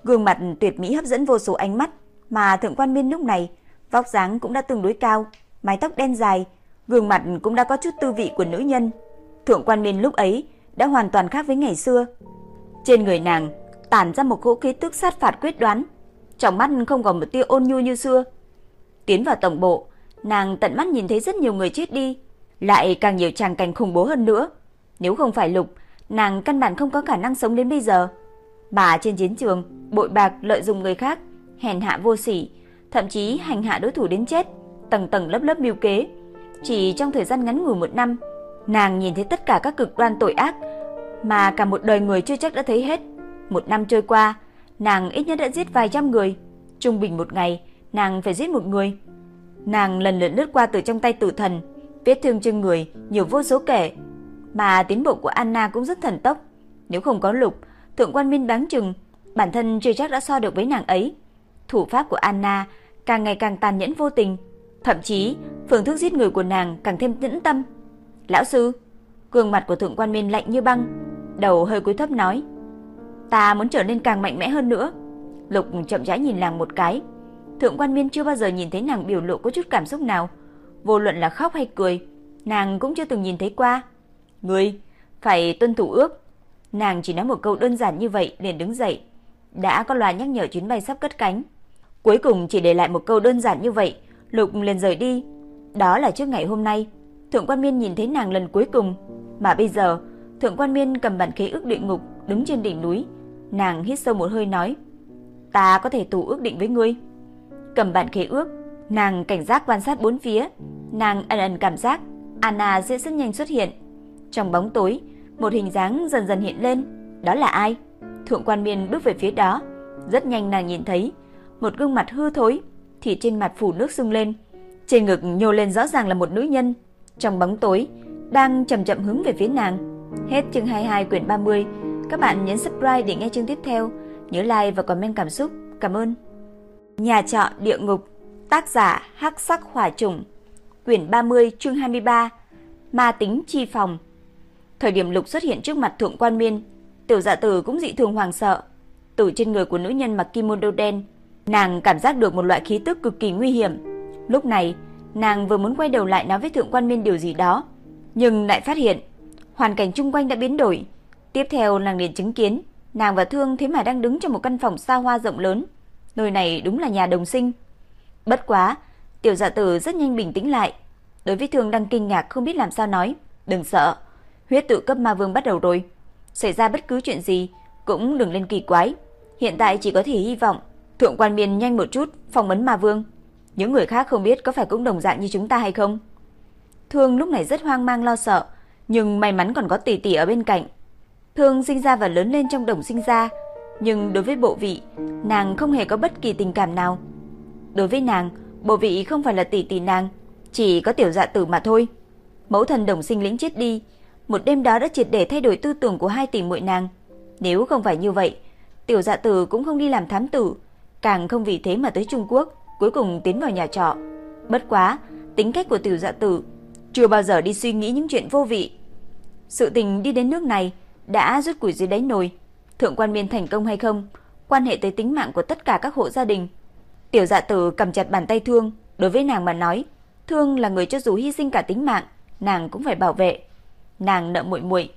Gương mặt tuyệt mỹ hấp dẫn vô số ánh mắt, mà Thượng quan Miên lúc này vóc dáng cũng đã tương đối cao, mái tóc đen dài, gương mặt cũng đã có chút tư vị của nữ nhân. Thượng quan Miên lúc ấy đã hoàn toàn khác với ngày xưa. Trên người nàng tản ra một cỗ khí tức sát phạt quyết đoán, trong mắt không còn một tia ôn nhu như xưa. Tiến vào tổng bộ, nàng tận mắt nhìn thấy rất nhiều người chết đi, lại càng nhiều tràng cảnh khủng bố hơn nữa. Nếu không phải Lục, nàng căn bản không có khả năng sống đến bây giờ. bà trên chiến trường, bội bạc lợi dụng người khác, hèn hạ vô sỉ, thậm chí hành hạ đối thủ đến chết, tầng tầng lớp lớp mưu kế. Chỉ trong thời gian ngắn ngủi một năm, nàng nhìn thấy tất cả các cực đoan tội ác mà cả một đời người chưa chắc đã thấy hết. Một năm trôi qua, nàng ít nhất đã giết vài trăm người. Trung bình một ngày, nàng phải giết một người. Nàng lần lượt lướt qua từ trong tay tử thần, vết thương trên người nhiều vô số kể. Mà tiến bộ của Anna cũng rất thần tốc. Nếu không có lục, thượng quan minh đáng chừng, bản thân chưa chắc đã so được với nàng ấy. Thủ pháp của Anna càng ngày càng tàn nhẫn vô tình, thậm chí phương thức giết người của nàng càng thêm tĩnh tâm. "Lão sư." Gương mặt của thượng quan Minh lạnh như băng, đầu hơi cúi thấp nói: "Ta muốn trở nên càng mạnh mẽ hơn nữa." Lục chậm rãi nhìn nàng một cái. Thượng quan Miên chưa bao giờ nhìn thấy nàng biểu lộ có chút cảm xúc nào, vô luận là khóc hay cười, nàng cũng chưa từng nhìn thấy qua. "Ngươi phải tuân thủ ước." Nàng chỉ nói một câu đơn giản như vậy liền đứng dậy, đã có loa nhắc nhở chuyến bay sắp cất cánh. Cuối cùng chỉ để lại một câu đơn giản như vậy, Lục liền rời đi. Đó là trước ngày hôm nay, Thượng Quan Miên nhìn thấy nàng lần cuối cùng, mà bây giờ, Thượng Quan Miên cầm bản khế ước địa ngục đứng trên đỉnh núi, nàng hít sâu một hơi nói: "Ta có thể tù ước định với ngươi." Cầm bản khế ước, nàng cảnh giác quan sát bốn phía, nàng ẩn ẩn cảm giác Anna sẽ rất nhanh xuất hiện. Trong bóng tối, một hình dáng dần dần hiện lên, đó là ai? Thượng quan miên bước về phía đó, rất nhanh nàng nhìn thấy một gương mặt hư thối, thì trên mặt phủ nước sưng lên, trên ngực nhô lên rõ ràng là một nữ nhân, trong bóng tối đang chậm chậm hướng về phía nàng. Hết chương 22 quyển 30. Các bạn nhấn subscribe để nghe chương tiếp theo, nhớ like và comment cảm xúc. Cảm ơn. Nhà trọ địa ngục, tác giả Hắc Sắc Hỏa Trùng, quyển 30 chương 23. Ma tính chi phòng. Thời điểm Lục xuất hiện trước mặt Thượng Quan Miên, Tiểu Dạ Tử cũng dị thường hoàng sợ. Từ trên người của nữ nhân mặc kimono đen, nàng cảm giác được một loại khí tức cực kỳ nguy hiểm. Lúc này, nàng vừa muốn quay đầu lại nói với Thượng Quan Miên điều gì đó, nhưng lại phát hiện hoàn cảnh xung quanh đã biến đổi. Tiếp theo nàng liền chứng kiến, nàng và Thương thế mà đang đứng trong một căn phòng xa hoa rộng lớn. Nơi này đúng là nhà đồng sinh. Bất quá, Tiểu Dạ Tử rất nhanh bình tĩnh lại. Đối với Thương đang kinh ngạc không biết làm sao nói, "Đừng sợ, huyết tự cấp ma vương bắt đầu rồi." xảy ra bất cứ chuyện gì cũng đừng lên kỳ quái. Hiện tại chỉ có thể hy vọng Thượng quan Miên nhanh một chút phòng ấn Ma Vương. Những người khác không biết có phải cũng đồng dạng như chúng ta hay không. Thương lúc này rất hoang mang lo sợ, nhưng may mắn còn có tỷ tỷ ở bên cạnh. Thương sinh ra và lớn lên trong đồng sinh ra, nhưng đối với bộ vị, nàng không hề có bất kỳ tình cảm nào. Đối với nàng, bộ vị không phải là tỷ tỷ nàng, chỉ có tiểu dạ tử mà thôi. Mẫu thần đồng sinh lĩnh chết đi, một đêm đó đã triệt để thay đổi tư tưởng của hai tỷ muội nàng. Nếu không phải như vậy, tiểu dạ tử cũng không đi làm thám tử, càng không vì thế mà tới Trung Quốc, cuối cùng tiến vào nhà trọ. Bất quá, tính cách của tiểu dạ tử chưa bao giờ đi suy nghĩ những chuyện vô vị. Sự tình đi đến nước này đã rút củi dưới đáy nồi. Thượng quan miên thành công hay không, quan hệ tới tính mạng của tất cả các hộ gia đình. Tiểu dạ tử cầm chặt bàn tay thương, đối với nàng mà nói, thương là người cho dù hy sinh cả tính mạng, nàng cũng phải bảo vệ nàng nợ muội muội,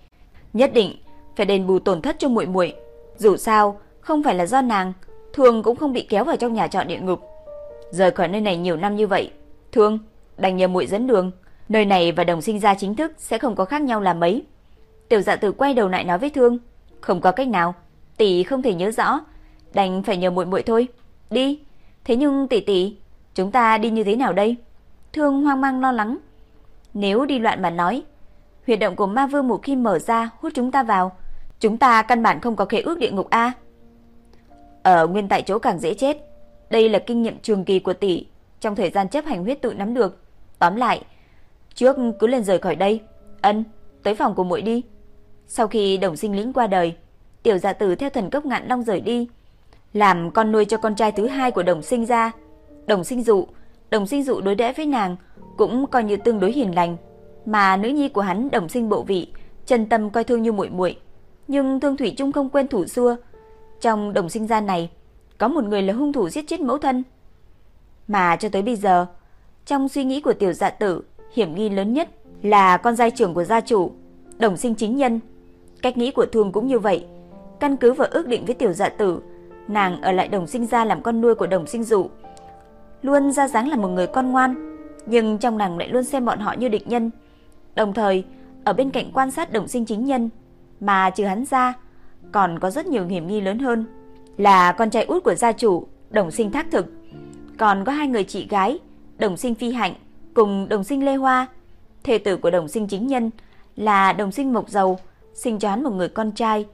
nhất định phải đền bù tổn thất cho muội muội. Dù sao, không phải là do nàng, Thương cũng không bị kéo vào trong nhà trọ địa ngục. Rời khỏi nơi này nhiều năm như vậy, Thương đành nhờ muội dẫn đường, nơi này và đồng sinh gia chính thức sẽ không có khác nhau là mấy. Tiểu Dạ Tử quay đầu lại nói với Thương, không có cách nào, tỷ không thể nhớ rõ, đành phải nhờ muội muội thôi. Đi. Thế nhưng tỷ tỷ, chúng ta đi như thế nào đây? Thương hoang mang lo lắng. Nếu đi loạn mà nói, huyệt động của ma vương mù khi mở ra hút chúng ta vào, chúng ta căn bản không có khế ước địa ngục a. Ở nguyên tại chỗ càng dễ chết. Đây là kinh nghiệm trường kỳ của tỷ trong thời gian chấp hành huyết tự nắm được. Tóm lại, trước cứ lên rời khỏi đây. Ân, tới phòng của muội đi. Sau khi đồng sinh lĩnh qua đời, tiểu dạ tử theo thần cốc ngạn long rời đi, làm con nuôi cho con trai thứ hai của đồng sinh ra. Đồng sinh dụ, đồng sinh dụ đối đãi với nàng cũng coi như tương đối hiền lành, mà nữ nhi của hắn đồng sinh bộ vị, chân tâm coi thương như muội muội, nhưng Thương Thủy Trung không quên thủ xưa. Trong đồng sinh gia này, có một người là hung thủ giết chết mẫu thân. Mà cho tới bây giờ, trong suy nghĩ của tiểu dạ tử, hiểm nghi lớn nhất là con giai trưởng của gia chủ, đồng sinh chính nhân. Cách nghĩ của Thương cũng như vậy. Căn cứ vào ước định với tiểu dạ tử, nàng ở lại đồng sinh gia làm con nuôi của đồng sinh dụ. Luôn ra dáng là một người con ngoan, nhưng trong nàng lại luôn xem bọn họ như địch nhân. Đồng thời, ở bên cạnh quan sát đồng sinh chính nhân, mà trừ hắn ra, còn có rất nhiều hiểm nghi lớn hơn, là con trai út của gia chủ, đồng sinh thác thực. Còn có hai người chị gái, đồng sinh phi hạnh cùng đồng sinh lê hoa, thê tử của đồng sinh chính nhân là đồng sinh mộc dầu, sinh cho hắn một người con trai.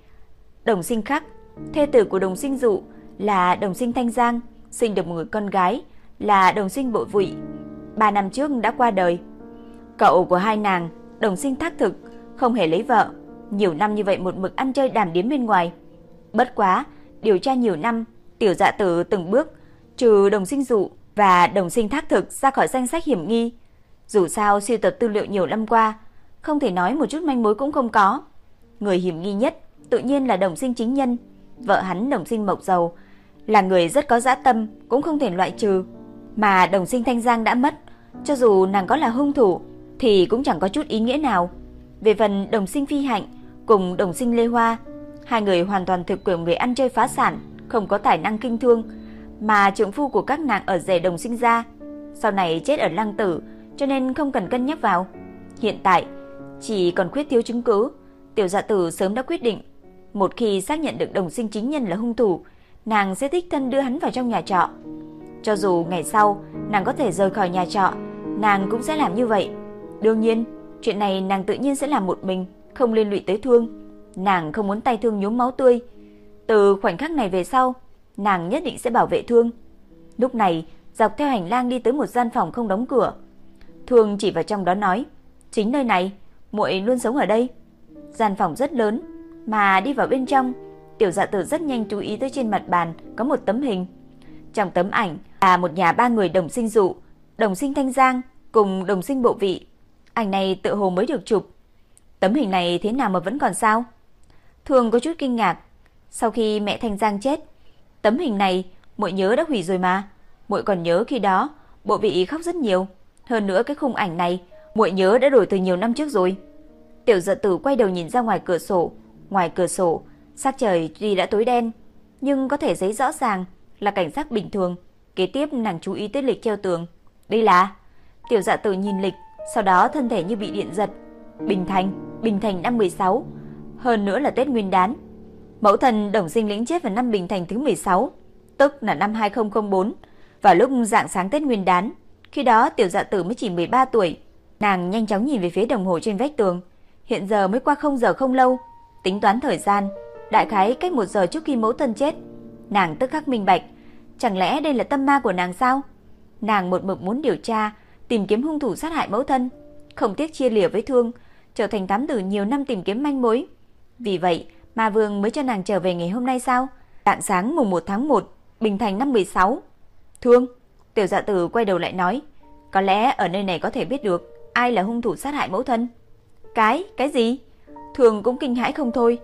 Đồng sinh khắc, thê tử của đồng sinh dụ là đồng sinh thanh giang, sinh được một người con gái là đồng sinh bộ Vụy. Ba năm trước đã qua đời. Cậu của hai nàng, đồng sinh thác thực, không hề lấy vợ. Nhiều năm như vậy một mực ăn chơi đàm điếm bên ngoài. Bất quá, điều tra nhiều năm, tiểu dạ tử từng bước, trừ đồng sinh dụ và đồng sinh thác thực ra khỏi danh sách hiểm nghi. Dù sao siêu tập tư liệu nhiều năm qua, không thể nói một chút manh mối cũng không có. Người hiểm nghi nhất tự nhiên là đồng sinh chính nhân, vợ hắn đồng sinh mộc dầu, là người rất có dã tâm, cũng không thể loại trừ. Mà đồng sinh thanh giang đã mất, cho dù nàng có là hung thủ, thì cũng chẳng có chút ý nghĩa nào. Về phần đồng sinh phi hạnh cùng đồng sinh lê hoa, hai người hoàn toàn thực quyền người ăn chơi phá sản, không có tài năng kinh thương, mà trưởng phu của các nàng ở rể đồng sinh ra, sau này chết ở lăng tử, cho nên không cần cân nhắc vào. Hiện tại, chỉ còn khuyết thiếu chứng cứ, tiểu dạ tử sớm đã quyết định, một khi xác nhận được đồng sinh chính nhân là hung thủ, nàng sẽ thích thân đưa hắn vào trong nhà trọ. Cho dù ngày sau nàng có thể rời khỏi nhà trọ, nàng cũng sẽ làm như vậy. Đương nhiên, chuyện này nàng tự nhiên sẽ làm một mình, không liên lụy tới thương. Nàng không muốn tay thương nhuốm máu tươi. Từ khoảnh khắc này về sau, nàng nhất định sẽ bảo vệ thương. Lúc này, dọc theo hành lang đi tới một gian phòng không đóng cửa. Thương chỉ vào trong đó nói, chính nơi này, muội luôn sống ở đây. Gian phòng rất lớn, mà đi vào bên trong, tiểu dạ tử rất nhanh chú ý tới trên mặt bàn có một tấm hình. Trong tấm ảnh là một nhà ba người đồng sinh dụ, đồng sinh thanh giang cùng đồng sinh bộ vị. Ảnh này tự hồ mới được chụp. Tấm hình này thế nào mà vẫn còn sao? Thường có chút kinh ngạc. Sau khi mẹ Thanh Giang chết, tấm hình này muội nhớ đã hủy rồi mà. Muội còn nhớ khi đó, bộ vị khóc rất nhiều. Hơn nữa cái khung ảnh này, muội nhớ đã đổi từ nhiều năm trước rồi. Tiểu Dật Tử quay đầu nhìn ra ngoài cửa sổ, ngoài cửa sổ, sắc trời tuy đã tối đen, nhưng có thể thấy rõ ràng là cảnh sắc bình thường. Kế tiếp nàng chú ý tới lịch treo tường. Đây là Tiểu Dạ Tử nhìn lịch, sau đó thân thể như bị điện giật. Bình Thành, Bình Thành năm 16, hơn nữa là Tết Nguyên đán. Mẫu thần Đồng Sinh lĩnh chết vào năm Bình Thành thứ 16, tức là năm 2004, vào lúc dạng sáng Tết Nguyên đán. Khi đó Tiểu Dạ Tử mới chỉ 13 tuổi. Nàng nhanh chóng nhìn về phía đồng hồ trên vách tường. Hiện giờ mới qua không giờ không lâu, tính toán thời gian, đại khái cách một giờ trước khi mẫu thân chết. Nàng tức khắc minh bạch, chẳng lẽ đây là tâm ma của nàng sao? Nàng một mực muốn điều tra, tìm kiếm hung thủ sát hại mẫu thân, không tiếc chia lìa với thương, trở thành tám tử nhiều năm tìm kiếm manh mối. Vì vậy, Ma Vương mới cho nàng trở về ngày hôm nay sao? Tạng sáng mùng 1 tháng 1, Bình Thành năm 16. Thương, tiểu dạ tử quay đầu lại nói, có lẽ ở nơi này có thể biết được ai là hung thủ sát hại mẫu thân. Cái, cái gì? Thường cũng kinh hãi không thôi.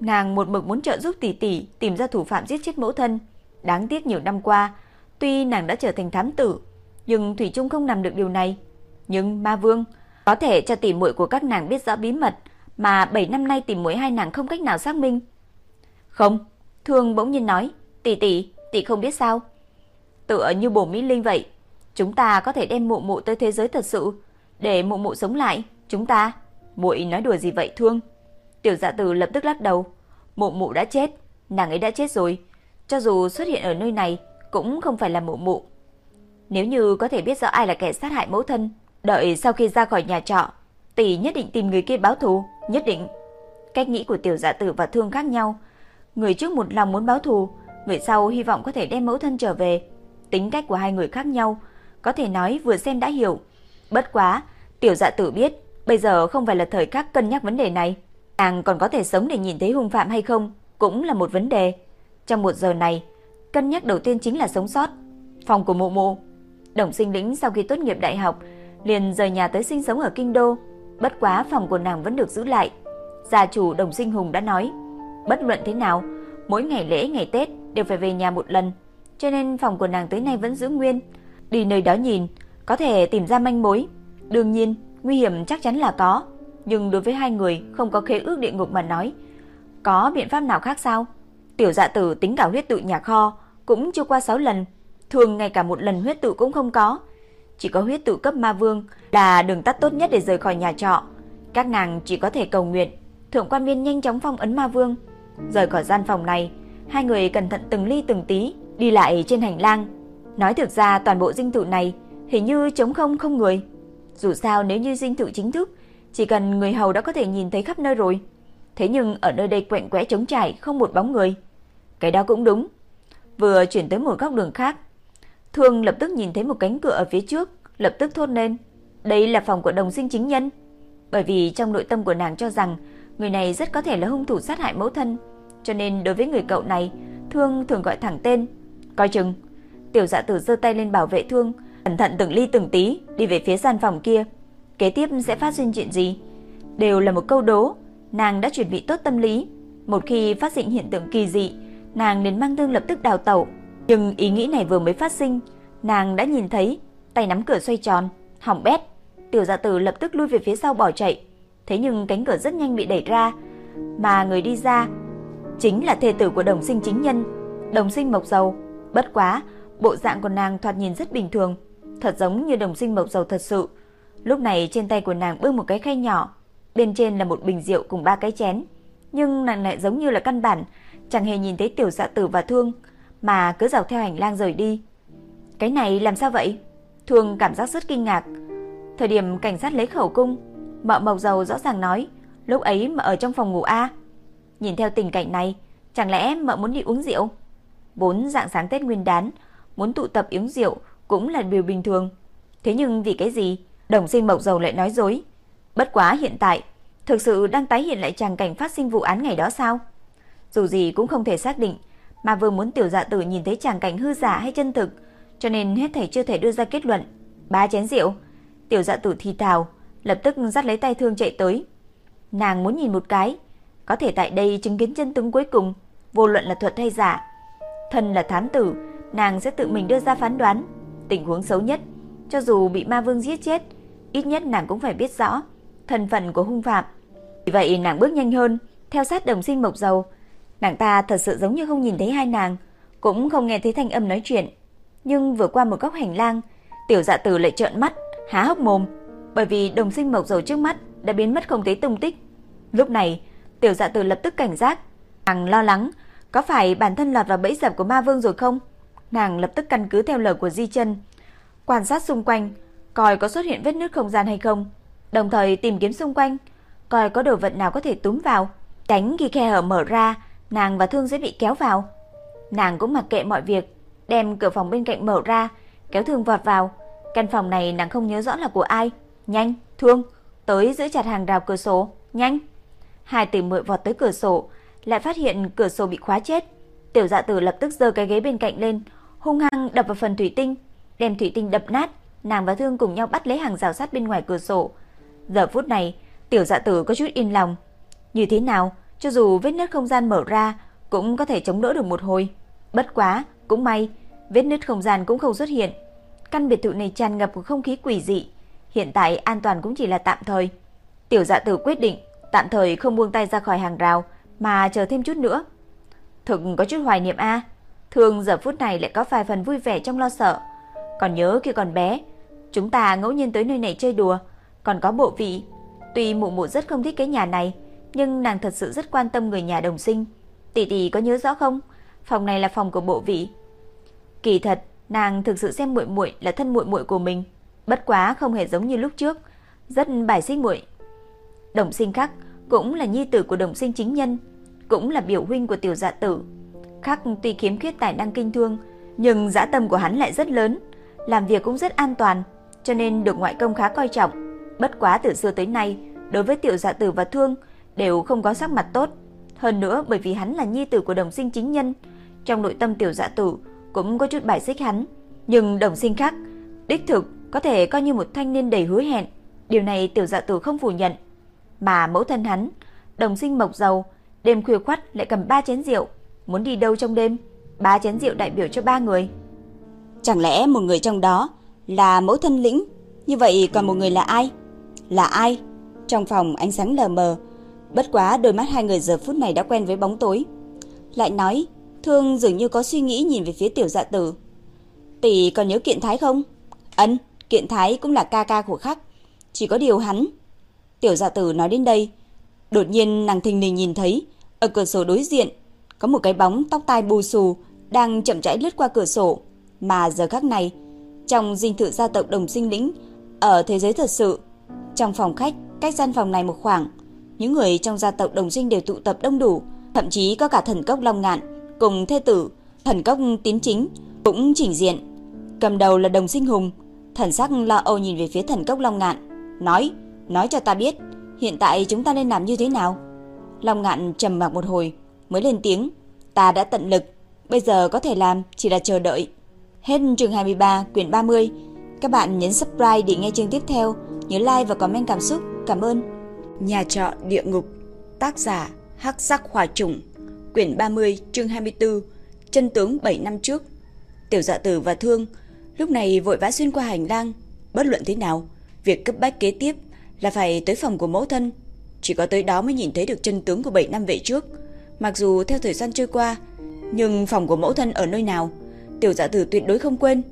Nàng một mực muốn trợ giúp tỷ tỷ tìm ra thủ phạm giết chết mẫu thân. Đáng tiếc nhiều năm qua, tuy nàng đã trở thành thám tử, nhưng Thủy Trung không làm được điều này. Nhưng Ma Vương có thể cho tỷ muội của các nàng biết rõ bí mật mà 7 năm nay tỉ muội hai nàng không cách nào xác minh. Không, Thương bỗng nhiên nói, tỷ tỷ, tỷ không biết sao? Tựa như bổ Mỹ Linh vậy, chúng ta có thể đem mụ mụ tới thế giới thật sự, để mụ mụ sống lại, chúng ta. Muội nói đùa gì vậy Thương? Tiểu Dạ Từ lập tức lắc đầu, mụ mụ đã chết, nàng ấy đã chết rồi, cho dù xuất hiện ở nơi này cũng không phải là mụ mụ. Nếu như có thể biết rõ ai là kẻ sát hại mẫu thân, đợi sau khi ra khỏi nhà trọ, tỷ nhất định tìm người kia báo thù, nhất định. Cách nghĩ của tiểu dạ tử và thương khác nhau. Người trước một lòng muốn báo thù, người sau hy vọng có thể đem mẫu thân trở về. Tính cách của hai người khác nhau, có thể nói vừa xem đã hiểu. Bất quá, tiểu dạ tử biết, bây giờ không phải là thời khắc cân nhắc vấn đề này. Nàng còn có thể sống để nhìn thấy hung phạm hay không, cũng là một vấn đề. Trong một giờ này, cân nhắc đầu tiên chính là sống sót. Phòng của mụ mụ. Đồng sinh lĩnh sau khi tốt nghiệp đại học, liền rời nhà tới sinh sống ở Kinh Đô. Bất quá phòng của nàng vẫn được giữ lại. Gia chủ Đồng Sinh Hùng đã nói, bất luận thế nào, mỗi ngày lễ ngày Tết đều phải về nhà một lần, cho nên phòng của nàng tới nay vẫn giữ nguyên. Đi nơi đó nhìn, có thể tìm ra manh mối. Đương nhiên, nguy hiểm chắc chắn là có, nhưng đối với hai người không có khế ước địa ngục mà nói, có biện pháp nào khác sao? Tiểu dạ tử tính cả huyết tự nhà kho cũng chưa qua 6 lần, thường ngay cả một lần huyết tự cũng không có. Chỉ có huyết tự cấp ma vương là đường tắt tốt nhất để rời khỏi nhà trọ. Các nàng chỉ có thể cầu nguyện, thượng quan viên nhanh chóng phong ấn ma vương. Rời khỏi gian phòng này, hai người cẩn thận từng ly từng tí đi lại trên hành lang. Nói thực ra toàn bộ dinh thự này hình như trống không không người. Dù sao nếu như dinh thự chính thức, chỉ cần người hầu đã có thể nhìn thấy khắp nơi rồi. Thế nhưng ở nơi đây quạnh quẽ trống trải không một bóng người. Cái đó cũng đúng. Vừa chuyển tới một góc đường khác, Thương lập tức nhìn thấy một cánh cửa ở phía trước, lập tức thốt lên, đây là phòng của đồng sinh chính nhân. Bởi vì trong nội tâm của nàng cho rằng người này rất có thể là hung thủ sát hại mẫu thân, cho nên đối với người cậu này, Thương thường gọi thẳng tên. Coi chừng, tiểu dạ tử giơ tay lên bảo vệ Thương, cẩn thận từng ly từng tí đi về phía gian phòng kia. Kế tiếp sẽ phát sinh chuyện gì? Đều là một câu đố, nàng đã chuẩn bị tốt tâm lý. Một khi phát sinh hiện tượng kỳ dị, nàng nên mang thương lập tức đào tẩu. Nhưng ý nghĩ này vừa mới phát sinh, nàng đã nhìn thấy tay nắm cửa xoay tròn, hỏng bét. Tiểu Dạ Tử lập tức lui về phía sau bỏ chạy. Thế nhưng cánh cửa rất nhanh bị đẩy ra, mà người đi ra chính là thê tử của Đồng Sinh chính nhân, Đồng Sinh Mộc Dầu. Bất quá, bộ dạng của nàng thoạt nhìn rất bình thường, thật giống như Đồng Sinh Mộc Dầu thật sự. Lúc này trên tay của nàng bưng một cái khay nhỏ, bên trên là một bình rượu cùng ba cái chén, nhưng nàng lại giống như là căn bản chẳng hề nhìn thấy Tiểu Dạ Tử và Thương, mà cứ dọc theo hành lang rời đi. Cái này làm sao vậy? Thường cảm giác rất kinh ngạc. Thời điểm cảnh sát lấy khẩu cung, mợ Mộc Dầu rõ ràng nói, lúc ấy mợ ở trong phòng ngủ A. Nhìn theo tình cảnh này, chẳng lẽ mợ muốn đi uống rượu? Bốn dạng sáng Tết Nguyên đán, muốn tụ tập uống rượu cũng là điều bình thường. Thế nhưng vì cái gì, đồng sinh Mộc Dầu lại nói dối? Bất quá hiện tại, thực sự đang tái hiện lại tràng cảnh phát sinh vụ án ngày đó sao? Dù gì cũng không thể xác định, mà vừa muốn tiểu dạ tử nhìn thấy tràng cảnh hư giả hay chân thực, cho nên hết thảy chưa thể đưa ra kết luận. Ba chén rượu, tiểu dạ tử thì thào, lập tức dắt lấy tay thương chạy tới. Nàng muốn nhìn một cái, có thể tại đây chứng kiến chân tướng cuối cùng, vô luận là thuật hay giả. Thân là thám tử, nàng sẽ tự mình đưa ra phán đoán. Tình huống xấu nhất, cho dù bị ma vương giết chết, ít nhất nàng cũng phải biết rõ thân phận của hung phạm. Vì vậy nàng bước nhanh hơn, theo sát đồng sinh mộc dầu. Nàng ta thật sự giống như không nhìn thấy hai nàng, cũng không nghe thấy thanh âm nói chuyện nhưng vừa qua một góc hành lang, tiểu dạ tử lại trợn mắt, há hốc mồm, bởi vì đồng sinh mộc dầu trước mắt đã biến mất không thấy tung tích. Lúc này, tiểu dạ tử lập tức cảnh giác, nàng lo lắng, có phải bản thân lọt vào bẫy dập của ma vương rồi không? Nàng lập tức căn cứ theo lời của Di Chân, quan sát xung quanh, coi có xuất hiện vết nứt không gian hay không, đồng thời tìm kiếm xung quanh, coi có đồ vật nào có thể túm vào, tránh khi khe hở mở ra, nàng và Thương sẽ bị kéo vào. Nàng cũng mặc kệ mọi việc, đem cửa phòng bên cạnh mở ra, kéo Thương vọt vào. Căn phòng này nàng không nhớ rõ là của ai. Nhanh, Thương, tới giữ chặt hàng rào cửa sổ, nhanh. Hai tỷ muội vọt tới cửa sổ, lại phát hiện cửa sổ bị khóa chết. Tiểu Dạ Tử lập tức giơ cái ghế bên cạnh lên, hung hăng đập vào phần thủy tinh, đem thủy tinh đập nát. Nàng và Thương cùng nhau bắt lấy hàng rào sắt bên ngoài cửa sổ. Giờ phút này, Tiểu Dạ Tử có chút yên lòng. Như thế nào, cho dù vết nứt không gian mở ra, cũng có thể chống đỡ được một hồi. Bất quá, cũng may, vết nứt không gian cũng không xuất hiện. Căn biệt thự này tràn ngập một không khí quỷ dị, hiện tại an toàn cũng chỉ là tạm thời. Tiểu Dạ Tử quyết định tạm thời không buông tay ra khỏi hàng rào mà chờ thêm chút nữa. Thực có chút hoài niệm a, thường giờ phút này lại có vài phần vui vẻ trong lo sợ. Còn nhớ khi còn bé, chúng ta ngẫu nhiên tới nơi này chơi đùa, còn có bộ vị. Tuy mụ mụ rất không thích cái nhà này, nhưng nàng thật sự rất quan tâm người nhà đồng sinh. Tỷ tỷ có nhớ rõ không? Phòng này là phòng của bộ vị. Kỳ thật, nàng thực sự xem muội muội là thân muội muội của mình, bất quá không hề giống như lúc trước, rất bài xích muội. Đồng Sinh Khắc cũng là nhi tử của Đồng Sinh chính nhân, cũng là biểu huynh của tiểu dạ tử. Khắc tuy khiếm khuyết tài năng kinh thương, nhưng dã tâm của hắn lại rất lớn, làm việc cũng rất an toàn, cho nên được ngoại công khá coi trọng. Bất quá từ xưa tới nay, đối với tiểu dạ tử và thương đều không có sắc mặt tốt. Hơn nữa bởi vì hắn là nhi tử của đồng sinh chính nhân, trong nội tâm tiểu dạ tử cũng có chút bài xích hắn, nhưng đồng sinh khác, đích thực có thể coi như một thanh niên đầy hứa hẹn, điều này tiểu dạ tử không phủ nhận. Mà mẫu thân hắn, đồng sinh mộc dầu, đêm khuya khoắt lại cầm ba chén rượu, muốn đi đâu trong đêm, ba chén rượu đại biểu cho ba người. Chẳng lẽ một người trong đó Là mẫu thân lĩnh, như vậy còn một người là ai? Là ai? Trong phòng ánh sáng lờ mờ, bất quá đôi mắt hai người giờ phút này đã quen với bóng tối. Lại nói, Thương dường như có suy nghĩ nhìn về phía tiểu dạ tử. Tỷ còn nhớ kiện thái không? Ấn, kiện thái cũng là ca ca của khắc. Chỉ có điều hắn. Tiểu dạ tử nói đến đây. Đột nhiên nàng thình lình nhìn thấy, ở cửa sổ đối diện, có một cái bóng tóc tai bù xù đang chậm rãi lướt qua cửa sổ. Mà giờ khắc này, trong dinh thự gia tộc đồng sinh lĩnh, ở thế giới thật sự, trong phòng khách, cách gian phòng này một khoảng, những người trong gia tộc đồng sinh đều tụ tập đông đủ, thậm chí có cả thần cốc long ngạn cùng thê tử, thần cốc tín chính cũng chỉnh diện. Cầm đầu là đồng sinh hùng, thần sắc lo âu nhìn về phía thần cốc long ngạn, nói, nói cho ta biết, hiện tại chúng ta nên làm như thế nào? Long ngạn trầm mặc một hồi, mới lên tiếng, ta đã tận lực, bây giờ có thể làm chỉ là chờ đợi. Hết chương 23, quyển 30. Các bạn nhấn subscribe để nghe chương tiếp theo, nhớ like và comment cảm xúc. Cảm ơn. Nhà trọ địa ngục, tác giả Hắc Sắc hòa Trùng, quyển 30, chương 24. Chân tướng 7 năm trước. Tiểu Dạ Tử và Thương lúc này vội vã xuyên qua hành lang, bất luận thế nào, việc cấp bách kế tiếp là phải tới phòng của mẫu thân, chỉ có tới đó mới nhìn thấy được chân tướng của 7 năm về trước. Mặc dù theo thời gian trôi qua, nhưng phòng của mẫu thân ở nơi nào, tiểu dạ tử tuyệt đối không quên.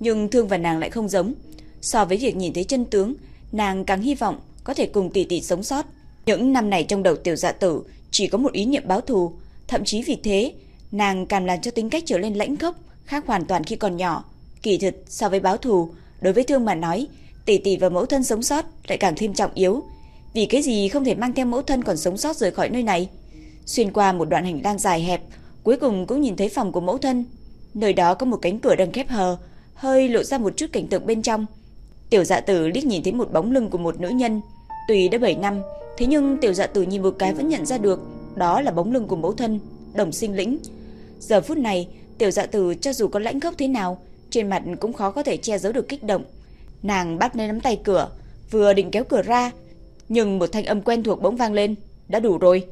Nhưng Thương và nàng lại không giống. So với việc nhìn thấy chân tướng, nàng càng hy vọng có thể cùng tỷ tỷ sống sót. Những năm này trong đầu tiểu dạ tử chỉ có một ý niệm báo thù, thậm chí vì thế, nàng càng làm cho tính cách trở nên lãnh khốc, khác hoàn toàn khi còn nhỏ. Kỳ thực, so với báo thù, đối với Thương mà nói, tỷ tỷ và mẫu thân sống sót lại càng thêm trọng yếu. Vì cái gì không thể mang theo mẫu thân còn sống sót rời khỏi nơi này? Xuyên qua một đoạn hành lang dài hẹp, cuối cùng cũng nhìn thấy phòng của mẫu thân. Nơi đó có một cánh cửa đang khép hờ, hơi lộ ra một chút cảnh tượng bên trong. Tiểu dạ tử liếc nhìn thấy một bóng lưng của một nữ nhân. Tuy đã 7 năm, thế nhưng tiểu dạ tử nhìn một cái vẫn nhận ra được đó là bóng lưng của mẫu thân, đồng sinh lĩnh. Giờ phút này, tiểu dạ tử cho dù có lãnh gốc thế nào, trên mặt cũng khó có thể che giấu được kích động. Nàng bắt lấy nắm tay cửa, vừa định kéo cửa ra, nhưng một thanh âm quen thuộc bỗng vang lên, đã đủ rồi.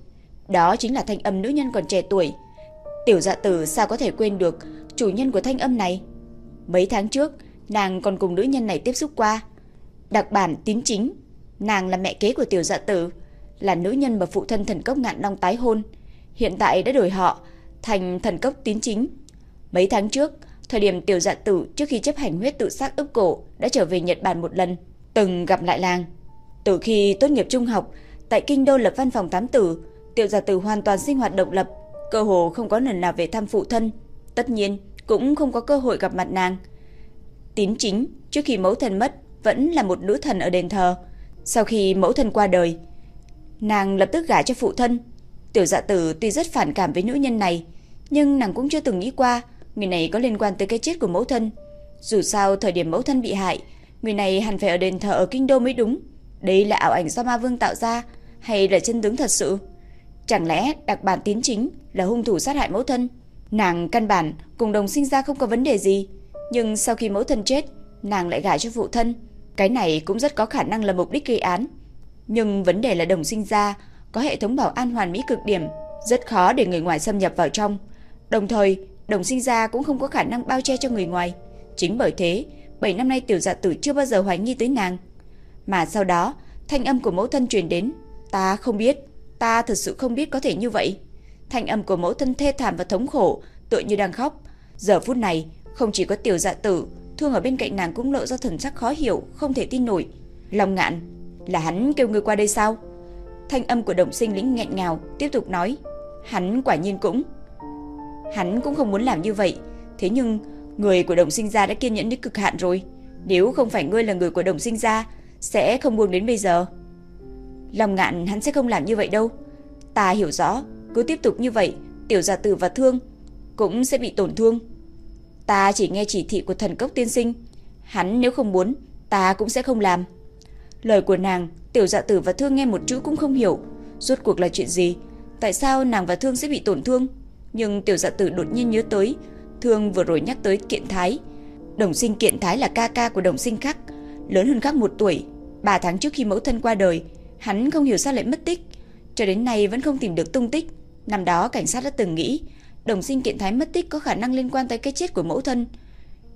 Đó chính là thanh âm nữ nhân còn trẻ tuổi. Tiểu dạ tử sao có thể quên được chủ nhân của thanh âm này? Mấy tháng trước, nàng còn cùng nữ nhân này tiếp xúc qua. Đặc bản tín chính, nàng là mẹ kế của tiểu dạ tử, là nữ nhân mà phụ thân thần cốc ngạn long tái hôn. Hiện tại đã đổi họ thành thần cốc tín chính. Mấy tháng trước, thời điểm tiểu dạ tử trước khi chấp hành huyết tự sát ức cổ đã trở về Nhật Bản một lần, từng gặp lại làng. Từ khi tốt nghiệp trung học, tại kinh đô lập văn phòng tám tử, tiểu dạ tử hoàn toàn sinh hoạt độc lập, cơ hồ không có lần nào về thăm phụ thân, tất nhiên cũng không có cơ hội gặp mặt nàng. Tín chính, trước khi mẫu thân mất, vẫn là một nữ thần ở đền thờ. Sau khi mẫu thân qua đời, nàng lập tức gả cho phụ thân. Tiểu dạ tử tuy rất phản cảm với nữ nhân này, nhưng nàng cũng chưa từng nghĩ qua người này có liên quan tới cái chết của mẫu thân. Dù sao thời điểm mẫu thân bị hại, người này hẳn phải ở đền thờ ở kinh đô mới đúng. Đây là ảo ảnh do ma vương tạo ra hay là chân tướng thật sự? Chẳng lẽ đặc bản tiến chính là hung thủ sát hại mẫu thân? Nàng căn bản cùng đồng sinh ra không có vấn đề gì, nhưng sau khi mẫu thân chết, nàng lại gả cho phụ thân. Cái này cũng rất có khả năng là mục đích gây án. Nhưng vấn đề là đồng sinh ra có hệ thống bảo an hoàn mỹ cực điểm, rất khó để người ngoài xâm nhập vào trong. Đồng thời, đồng sinh ra cũng không có khả năng bao che cho người ngoài. Chính bởi thế, 7 năm nay tiểu dạ tử chưa bao giờ hoài nghi tới nàng. Mà sau đó, thanh âm của mẫu thân truyền đến, ta không biết, ta thật sự không biết có thể như vậy. Thanh âm của mẫu thân thê thảm và thống khổ, tựa như đang khóc. Giờ phút này, không chỉ có tiểu dạ tử, thương ở bên cạnh nàng cũng lộ ra thần sắc khó hiểu, không thể tin nổi. Lòng ngạn, là hắn kêu người qua đây sao? Thanh âm của động sinh lĩnh nghẹn ngào, tiếp tục nói, hắn quả nhiên cũng. Hắn cũng không muốn làm như vậy, thế nhưng người của đồng sinh gia đã kiên nhẫn đến cực hạn rồi. Nếu không phải ngươi là người của đồng sinh gia, sẽ không buông đến bây giờ. Lòng ngạn hắn sẽ không làm như vậy đâu. Ta hiểu rõ, cứ tiếp tục như vậy, tiểu gia tử và thương cũng sẽ bị tổn thương. Ta chỉ nghe chỉ thị của thần cốc tiên sinh, hắn nếu không muốn, ta cũng sẽ không làm. Lời của nàng, tiểu dạ tử và thương nghe một chữ cũng không hiểu, rốt cuộc là chuyện gì, tại sao nàng và thương sẽ bị tổn thương. Nhưng tiểu dạ tử đột nhiên nhớ tới, thương vừa rồi nhắc tới kiện thái. Đồng sinh kiện thái là ca ca của đồng sinh khắc, lớn hơn khắc một tuổi. Ba tháng trước khi mẫu thân qua đời, hắn không hiểu sao lại mất tích, cho đến nay vẫn không tìm được tung tích. Năm đó cảnh sát đã từng nghĩ, đồng sinh kiện thái mất tích có khả năng liên quan tới cái chết của mẫu thân.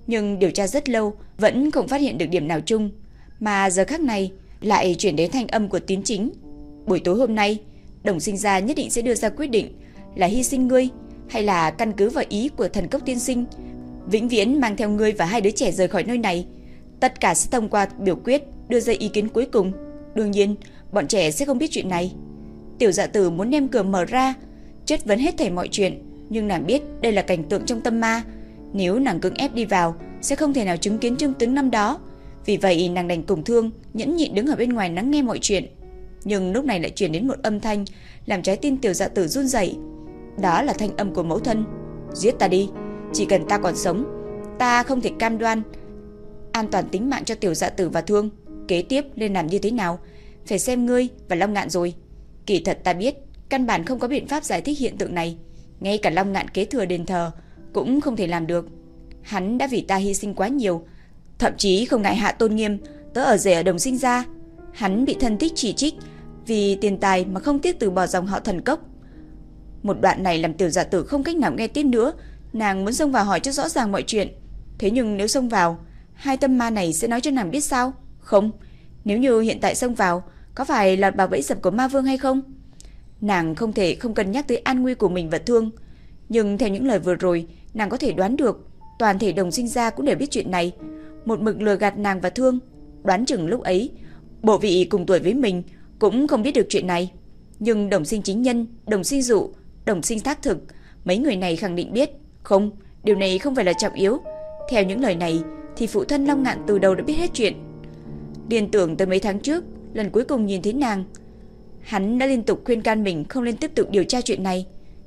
nhưng điều tra rất lâu vẫn không phát hiện được điểm nào chung, mà giờ khắc này lại chuyển đến thanh âm của tín chính. Buổi tối hôm nay, đồng sinh gia nhất định sẽ đưa ra quyết định là hy sinh ngươi hay là căn cứ vào ý của thần cốc tiên sinh, vĩnh viễn mang theo ngươi và hai đứa trẻ rời khỏi nơi này. Tất cả sẽ thông qua biểu quyết đưa ra ý kiến cuối cùng. Đương nhiên, bọn trẻ sẽ không biết chuyện này. Tiểu dạ tử muốn đem cửa mở ra, chất vấn hết thảy mọi chuyện, nhưng nàng biết đây là cảnh tượng trong tâm ma. Nếu nàng cưỡng ép đi vào, sẽ không thể nào chứng kiến trương tướng năm đó. Vì vậy nàng đành cùng thương, nhẫn nhịn đứng ở bên ngoài lắng nghe mọi chuyện. Nhưng lúc này lại truyền đến một âm thanh, làm trái tim tiểu dạ tử run rẩy. Đó là thanh âm của mẫu thân. Giết ta đi, chỉ cần ta còn sống, ta không thể cam đoan an toàn tính mạng cho tiểu dạ tử và thương. Kế tiếp nên làm như thế nào? Phải xem ngươi và Long Ngạn rồi. Kỳ thật ta biết, căn bản không có biện pháp giải thích hiện tượng này. Ngay cả Long Ngạn kế thừa đền thờ cũng không thể làm được. Hắn đã vì ta hy sinh quá nhiều, thậm chí không ngại hạ tôn nghiêm, tớ ở rể ở đồng sinh ra. Hắn bị thân thích chỉ trích vì tiền tài mà không tiếc từ bỏ dòng họ thần cốc. Một đoạn này làm tiểu giả tử không cách nào nghe tiếp nữa, nàng muốn xông vào hỏi cho rõ ràng mọi chuyện. Thế nhưng nếu xông vào, hai tâm ma này sẽ nói cho nàng biết sao? Không, nếu như hiện tại xông vào, có phải lọt vào bẫy sập của ma vương hay không? Nàng không thể không cân nhắc tới an nguy của mình và thương. Nhưng theo những lời vừa rồi, nàng có thể đoán được, toàn thể đồng sinh gia cũng đều biết chuyện này. Một mực lừa gạt nàng và thương. Đoán chừng lúc ấy, bộ vị cùng tuổi với mình cũng không biết được chuyện này. Nhưng đồng sinh chính nhân, đồng sinh dụ, đồng sinh xác thực, mấy người này khẳng định biết. Không, điều này không phải là trọng yếu. Theo những lời này, thì phụ thân Long Ngạn từ đầu đã biết hết chuyện. Liên tưởng tới mấy tháng trước, lần cuối cùng nhìn thấy nàng, hắn đã liên tục khuyên can mình không nên tiếp tục điều tra chuyện này.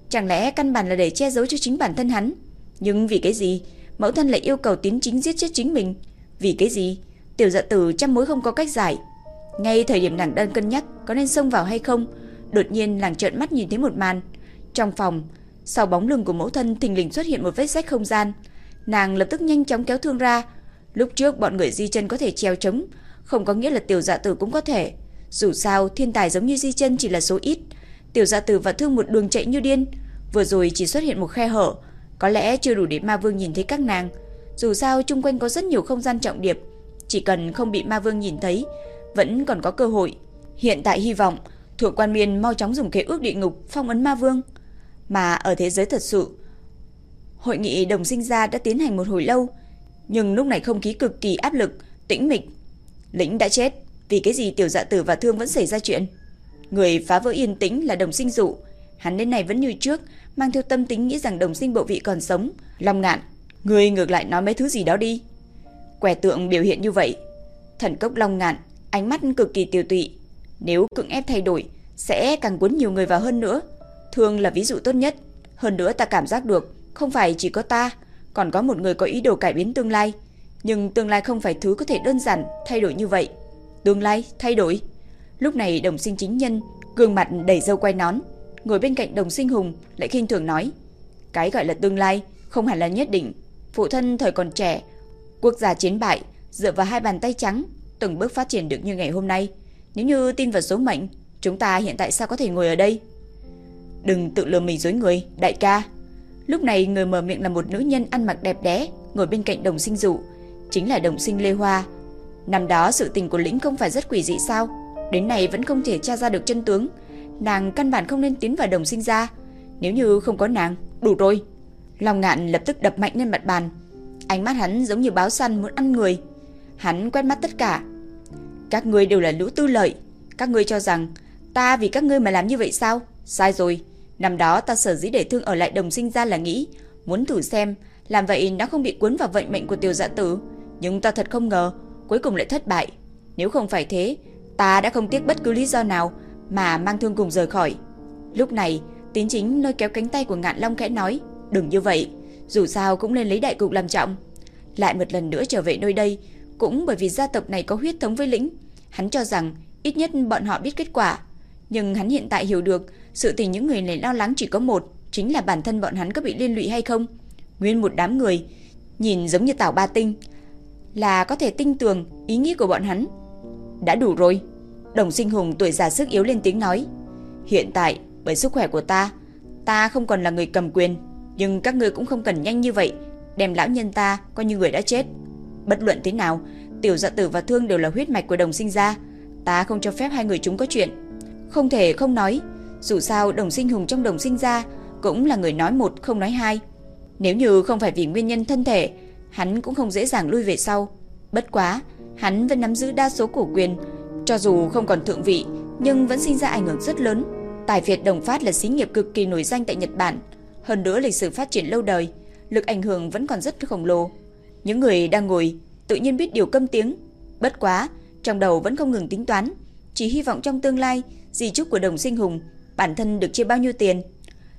Chẳng lẽ căn bản là để che giấu cho chính bản thân hắn? Nhưng vì cái gì? Mẫu thân lại yêu cầu tiến chính giết chết chính mình. Vì cái gì? Tiểu dạ tử trăm mối không có cách giải. Ngay thời điểm nàng đang cân nhắc có nên xông vào hay không, đột nhiên nàng trợn mắt nhìn thấy một màn. Trong phòng, sau bóng lưng của mẫu thân thình lình xuất hiện một vết rách không gian. Nàng lập tức nhanh chóng kéo thương ra. Lúc trước bọn người di chân có thể treo trống, không có nghĩa là tiểu dạ tử cũng có thể. Dù sao, thiên tài giống như di chân chỉ là số ít. Tiểu gia tử và thương một đường chạy như điên. Vừa rồi chỉ xuất hiện một khe hở, có lẽ chưa đủ để ma vương nhìn thấy các nàng. Dù sao, chung quanh có rất nhiều không gian trọng điệp. Chỉ cần không bị ma vương nhìn thấy, vẫn còn có cơ hội. Hiện tại hy vọng, thuộc quan miên mau chóng dùng kế ước địa ngục phong ấn ma vương. Mà ở thế giới thật sự, hội nghị đồng sinh gia đã tiến hành một hồi lâu, nhưng lúc này không khí cực kỳ áp lực, tĩnh mịch. Lĩnh đã chết, vì cái gì tiểu dạ tử và thương vẫn xảy ra chuyện? Người phá vỡ yên tĩnh là đồng sinh dụ, hắn đến này vẫn như trước, mang theo tâm tính nghĩ rằng đồng sinh bộ vị còn sống. Long ngạn, người ngược lại nói mấy thứ gì đó đi. Quẻ tượng biểu hiện như vậy. Thần cốc long ngạn, ánh mắt cực kỳ tiêu tụy. Nếu cưỡng ép thay đổi, sẽ càng cuốn nhiều người vào hơn nữa. Thương là ví dụ tốt nhất. Hơn nữa ta cảm giác được, không phải chỉ có ta, còn có một người có ý đồ cải biến tương lai. Nhưng tương lai không phải thứ có thể đơn giản thay đổi như vậy. Tương lai thay đổi. Lúc này đồng sinh chính nhân, gương mặt đầy dâu quay nón, ngồi bên cạnh đồng sinh hùng lại khinh thường nói. Cái gọi là tương lai không hẳn là nhất định. Phụ thân thời còn trẻ, quốc gia chiến bại, dựa vào hai bàn tay trắng, từng bước phát triển được như ngày hôm nay. Nếu như tin vào số mệnh, chúng ta hiện tại sao có thể ngồi ở đây? Đừng tự lừa mình dối người, đại ca. Lúc này người mở miệng là một nữ nhân ăn mặc đẹp đẽ, ngồi bên cạnh đồng sinh dụ, chính là đồng sinh Lê Hoa. Năm đó sự tình của lĩnh không phải rất quỷ dị sao? Đến nay vẫn không thể tra ra được chân tướng. Nàng căn bản không nên tiến vào đồng sinh ra. Nếu như không có nàng, đủ rồi. Lòng ngạn lập tức đập mạnh lên mặt bàn. Ánh mắt hắn giống như báo săn muốn ăn người. Hắn quét mắt tất cả. Các ngươi đều là lũ tư lợi. Các ngươi cho rằng ta vì các ngươi mà làm như vậy sao? Sai rồi. Năm đó ta sở dĩ để thương ở lại đồng sinh ra là nghĩ muốn thử xem làm vậy nó không bị cuốn vào vận mệnh của tiểu dạ tử. Nhưng ta thật không ngờ cuối cùng lại thất bại. Nếu không phải thế, ta đã không tiếc bất cứ lý do nào mà mang thương cùng rời khỏi. Lúc này, tín chính nơi kéo cánh tay của ngạn long khẽ nói, đừng như vậy, dù sao cũng nên lấy đại cục làm trọng. Lại một lần nữa trở về nơi đây, cũng bởi vì gia tộc này có huyết thống với lĩnh. Hắn cho rằng ít nhất bọn họ biết kết quả. Nhưng hắn hiện tại hiểu được, sự tình những người này lo lắng chỉ có một, chính là bản thân bọn hắn có bị liên lụy hay không. Nguyên một đám người, nhìn giống như tảo ba tinh, là có thể tinh tường ý nghĩ của bọn hắn. Đã đủ rồi. Đồng sinh hùng tuổi già sức yếu lên tiếng nói. Hiện tại, bởi sức khỏe của ta, ta không còn là người cầm quyền. Nhưng các ngươi cũng không cần nhanh như vậy. đem lão nhân ta coi như người đã chết. Bất luận thế nào, tiểu dạ tử và thương đều là huyết mạch của đồng sinh gia, ta không cho phép hai người chúng có chuyện. Không thể không nói, dù sao đồng sinh hùng trong đồng sinh gia cũng là người nói một không nói hai. Nếu như không phải vì nguyên nhân thân thể, hắn cũng không dễ dàng lui về sau. Bất quá, hắn vẫn nắm giữ đa số cổ quyền, cho dù không còn thượng vị, nhưng vẫn sinh ra ảnh hưởng rất lớn. Tài Việt Đồng Phát là xí nghiệp cực kỳ nổi danh tại Nhật Bản, hơn nữa lịch sử phát triển lâu đời, lực ảnh hưởng vẫn còn rất khổng lồ. Những người đang ngồi tự nhiên biết điều câm tiếng, bất quá, trong đầu vẫn không ngừng tính toán, chỉ hy vọng trong tương lai, di chúc của Đồng Sinh Hùng, bản thân được chia bao nhiêu tiền.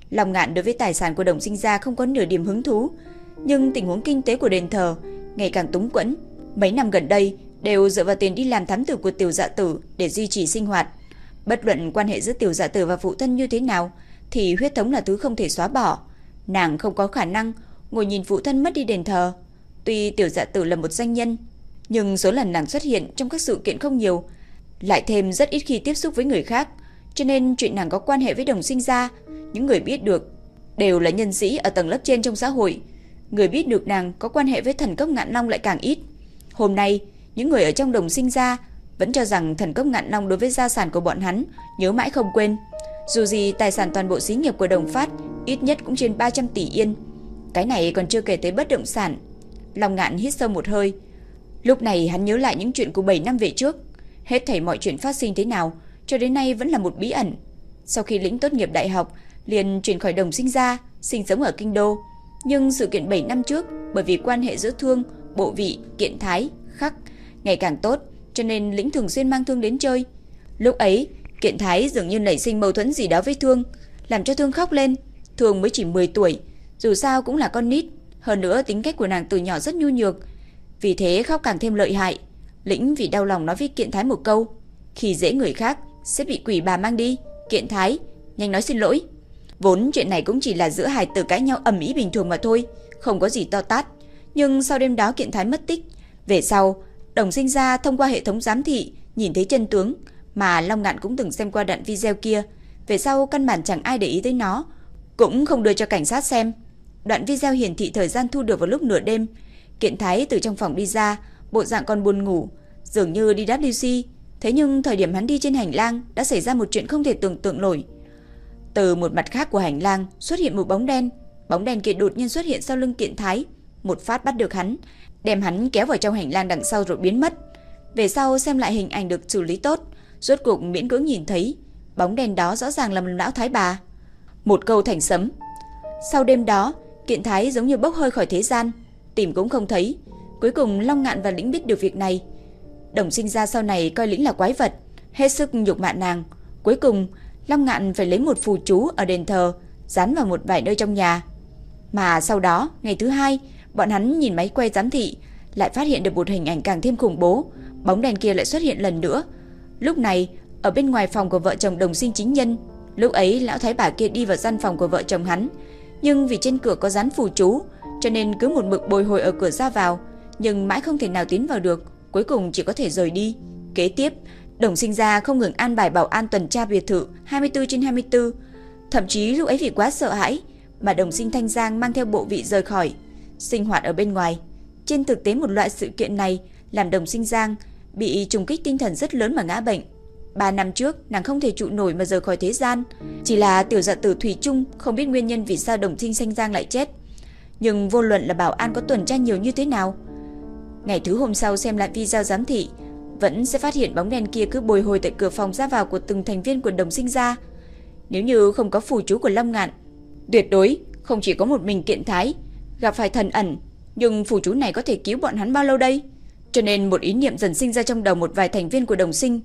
Lòng ngạn đối với tài sản của Đồng Sinh gia không có nửa điểm hứng thú, nhưng tình huống kinh tế của đền thờ ngày càng túng quẫn, mấy năm gần đây đều dựa vào tiền đi làm thám tử của tiểu dạ tử để duy trì sinh hoạt. Bất luận quan hệ giữa tiểu dạ tử và phụ thân như thế nào, thì huyết thống là thứ không thể xóa bỏ. Nàng không có khả năng ngồi nhìn phụ thân mất đi đền thờ. Tuy tiểu dạ tử là một danh nhân, nhưng số lần nàng xuất hiện trong các sự kiện không nhiều, lại thêm rất ít khi tiếp xúc với người khác, cho nên chuyện nàng có quan hệ với đồng sinh gia, những người biết được đều là nhân sĩ ở tầng lớp trên trong xã hội. Người biết được nàng có quan hệ với thần cốc ngạn long lại càng ít. Hôm nay, những người ở trong đồng sinh ra vẫn cho rằng thần cốc ngạn long đối với gia sản của bọn hắn nhớ mãi không quên. Dù gì tài sản toàn bộ xí nghiệp của Đồng Phát ít nhất cũng trên 300 tỷ yên. Cái này còn chưa kể tới bất động sản. Long ngạn hít sâu một hơi. Lúc này hắn nhớ lại những chuyện của 7 năm về trước. Hết thảy mọi chuyện phát sinh thế nào, cho đến nay vẫn là một bí ẩn. Sau khi lĩnh tốt nghiệp đại học, liền chuyển khỏi đồng sinh ra, sinh sống ở Kinh Đô. Nhưng sự kiện 7 năm trước, bởi vì quan hệ giữa thương, bộ vị, kiện thái, khắc, ngày càng tốt, cho nên lĩnh thường xuyên mang thương đến chơi. Lúc ấy, kiện thái dường như nảy sinh mâu thuẫn gì đó với thương, làm cho thương khóc lên. Thương mới chỉ 10 tuổi, dù sao cũng là con nít, hơn nữa tính cách của nàng từ nhỏ rất nhu nhược, vì thế khóc càng thêm lợi hại. Lĩnh vì đau lòng nói với kiện thái một câu, khi dễ người khác sẽ bị quỷ bà mang đi. Kiện thái, nhanh nói xin lỗi. Vốn chuyện này cũng chỉ là giữa hai tử cãi nhau ầm ĩ bình thường mà thôi, không có gì to tát. Nhưng sau đêm đó kiện thái mất tích, về sau, đồng sinh ra thông qua hệ thống giám thị, nhìn thấy chân tướng, mà Long Ngạn cũng từng xem qua đoạn video kia. Về sau căn bản chẳng ai để ý tới nó, cũng không đưa cho cảnh sát xem. Đoạn video hiển thị thời gian thu được vào lúc nửa đêm. Kiện Thái từ trong phòng đi ra, bộ dạng còn buồn ngủ, dường như đi WC. Thế nhưng thời điểm hắn đi trên hành lang đã xảy ra một chuyện không thể tưởng tượng nổi. Từ một mặt khác của hành lang xuất hiện một bóng đen. Bóng đen kia đột nhiên xuất hiện sau lưng Kiện Thái, một phát bắt được hắn, đem hắn kéo vào trong hành lang đằng sau rồi biến mất. Về sau xem lại hình ảnh được xử lý tốt, rốt cuộc miễn cưỡng nhìn thấy, bóng đen đó rõ ràng là một lão thái bà. Một câu thành sấm. Sau đêm đó, Kiện Thái giống như bốc hơi khỏi thế gian, tìm cũng không thấy. Cuối cùng Long Ngạn và Lĩnh biết được việc này. Đồng sinh ra sau này coi Lĩnh là quái vật, hết sức nhục mạ nàng. Cuối cùng, Long Ngạn phải lấy một phù chú ở đền thờ, dán vào một vài nơi trong nhà. Mà sau đó, ngày thứ hai, bọn hắn nhìn máy quay giám thị, lại phát hiện được một hình ảnh càng thêm khủng bố. Bóng đèn kia lại xuất hiện lần nữa. Lúc này, ở bên ngoài phòng của vợ chồng đồng sinh chính nhân, lúc ấy lão thái bà kia đi vào gian phòng của vợ chồng hắn, nhưng vì trên cửa có dán phù chú, cho nên cứ một mực bồi hồi ở cửa ra vào, nhưng mãi không thể nào tiến vào được, cuối cùng chỉ có thể rời đi. Kế tiếp, Đồng Sinh ra không ngừng an bài bảo an tuần tra biệt thự 24 trên 24, thậm chí lúc ấy vì quá sợ hãi mà Đồng Sinh Thanh Giang mang theo bộ vị rời khỏi, sinh hoạt ở bên ngoài. Trên thực tế một loại sự kiện này làm Đồng Sinh Giang bị trùng kích tinh thần rất lớn mà ngã bệnh. Ba năm trước, nàng không thể trụ nổi mà rời khỏi thế gian. Chỉ là tiểu dạ tử Thủy Trung không biết nguyên nhân vì sao đồng sinh thanh giang lại chết. Nhưng vô luận là bảo an có tuần tra nhiều như thế nào. Ngày thứ hôm sau xem lại video giám thị, vẫn sẽ phát hiện bóng đèn kia cứ bồi hồi tại cửa phòng ra vào của từng thành viên của đồng sinh ra. Nếu như không có phù chú của Lâm Ngạn, tuyệt đối không chỉ có một mình kiện thái, gặp phải thần ẩn, nhưng phù chú này có thể cứu bọn hắn bao lâu đây? Cho nên một ý niệm dần sinh ra trong đầu một vài thành viên của đồng sinh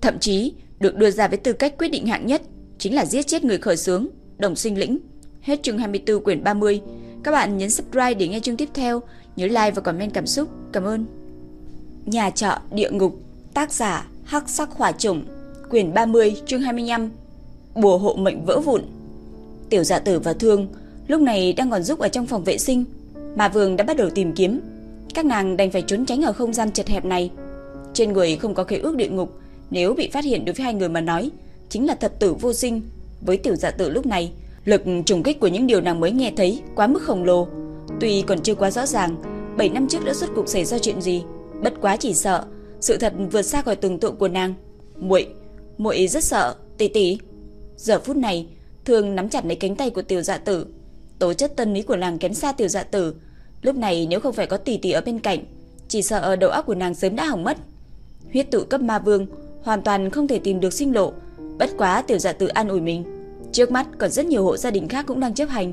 thậm chí được đưa ra với tư cách quyết định hạng nhất, chính là giết chết người khởi xướng, đồng sinh lĩnh. Hết chương 24 quyển 30. Các bạn nhấn subscribe để nghe chương tiếp theo, nhớ like và comment cảm xúc. Cảm ơn. Nhà trọ địa ngục, tác giả Hắc Sắc Hỏa Trùng, quyển 30, chương 25. Bùa hộ mệnh vỡ vụn. Tiểu Dạ Tử và Thương lúc này đang còn giúp ở trong phòng vệ sinh, mà Vương đã bắt đầu tìm kiếm. Các nàng đành phải trốn tránh ở không gian chật hẹp này. Trên người không có khế ước địa ngục, nếu bị phát hiện đối với hai người mà nói, chính là thập tử vô sinh. Với tiểu dạ tử lúc này, lực trùng kích của những điều nàng mới nghe thấy quá mức khổng lồ. Tuy còn chưa quá rõ ràng 7 năm trước đã xuất cục xảy ra chuyện gì Bất quá chỉ sợ, Sự thật vượt xa khỏi tưởng tượng của nàng. Muội muội rất sợ, tỷ tỷ. Giờ phút này Thường nắm chặt lấy cánh tay của tiểu dạ tử. Tố chất tân lý của nàng kém xa tiểu dạ tử. Lúc này nếu không phải có tỷ tỷ ở bên cạnh, Chỉ sợ đầu óc của nàng sớm đã hỏng mất. Huyết tự cấp ma vương, Hoàn toàn không thể tìm được sinh lộ. Bất quá tiểu dạ tử an ủi mình. Trước mắt còn rất nhiều hộ gia đình khác cũng đang chấp hành.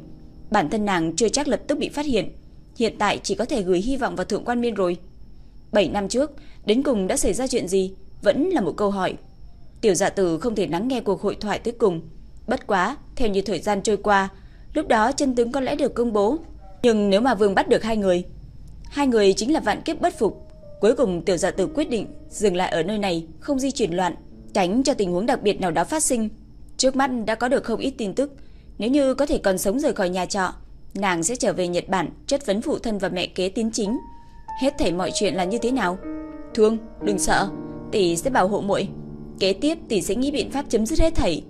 Bản thân nàng chưa chắc lập tức bị phát hiện. Hiện tại chỉ có thể gửi hy vọng vào thượng quan miên rồi. 7 năm trước, Đến cùng đã xảy ra chuyện gì Vẫn là một câu hỏi. Tiểu dạ tử không thể lắng nghe cuộc hội thoại tới cùng. Bất quá, Theo như thời gian trôi qua, Lúc đó chân tướng có lẽ được công bố. Nhưng nếu mà vương bắt được hai người Hai người chính là vạn kiếp bất phục. Cuối cùng tiểu dạ tử quyết định Dừng lại ở nơi này, Không di chuyển loạn, Tránh cho tình huống đặc biệt nào đó phát sinh. Trước mắt đã có được không ít tin tức. Nếu như có thể còn sống rời khỏi nhà trọ, Nàng sẽ trở về Nhật Bản chất vấn phụ thân và mẹ kế tín chính. Hết thảy mọi chuyện là như thế nào? Thương đừng sợ. Tỷ sẽ bảo hộ muội. Kế tiếp tỷ sẽ nghĩ biện pháp chấm dứt hết thảy.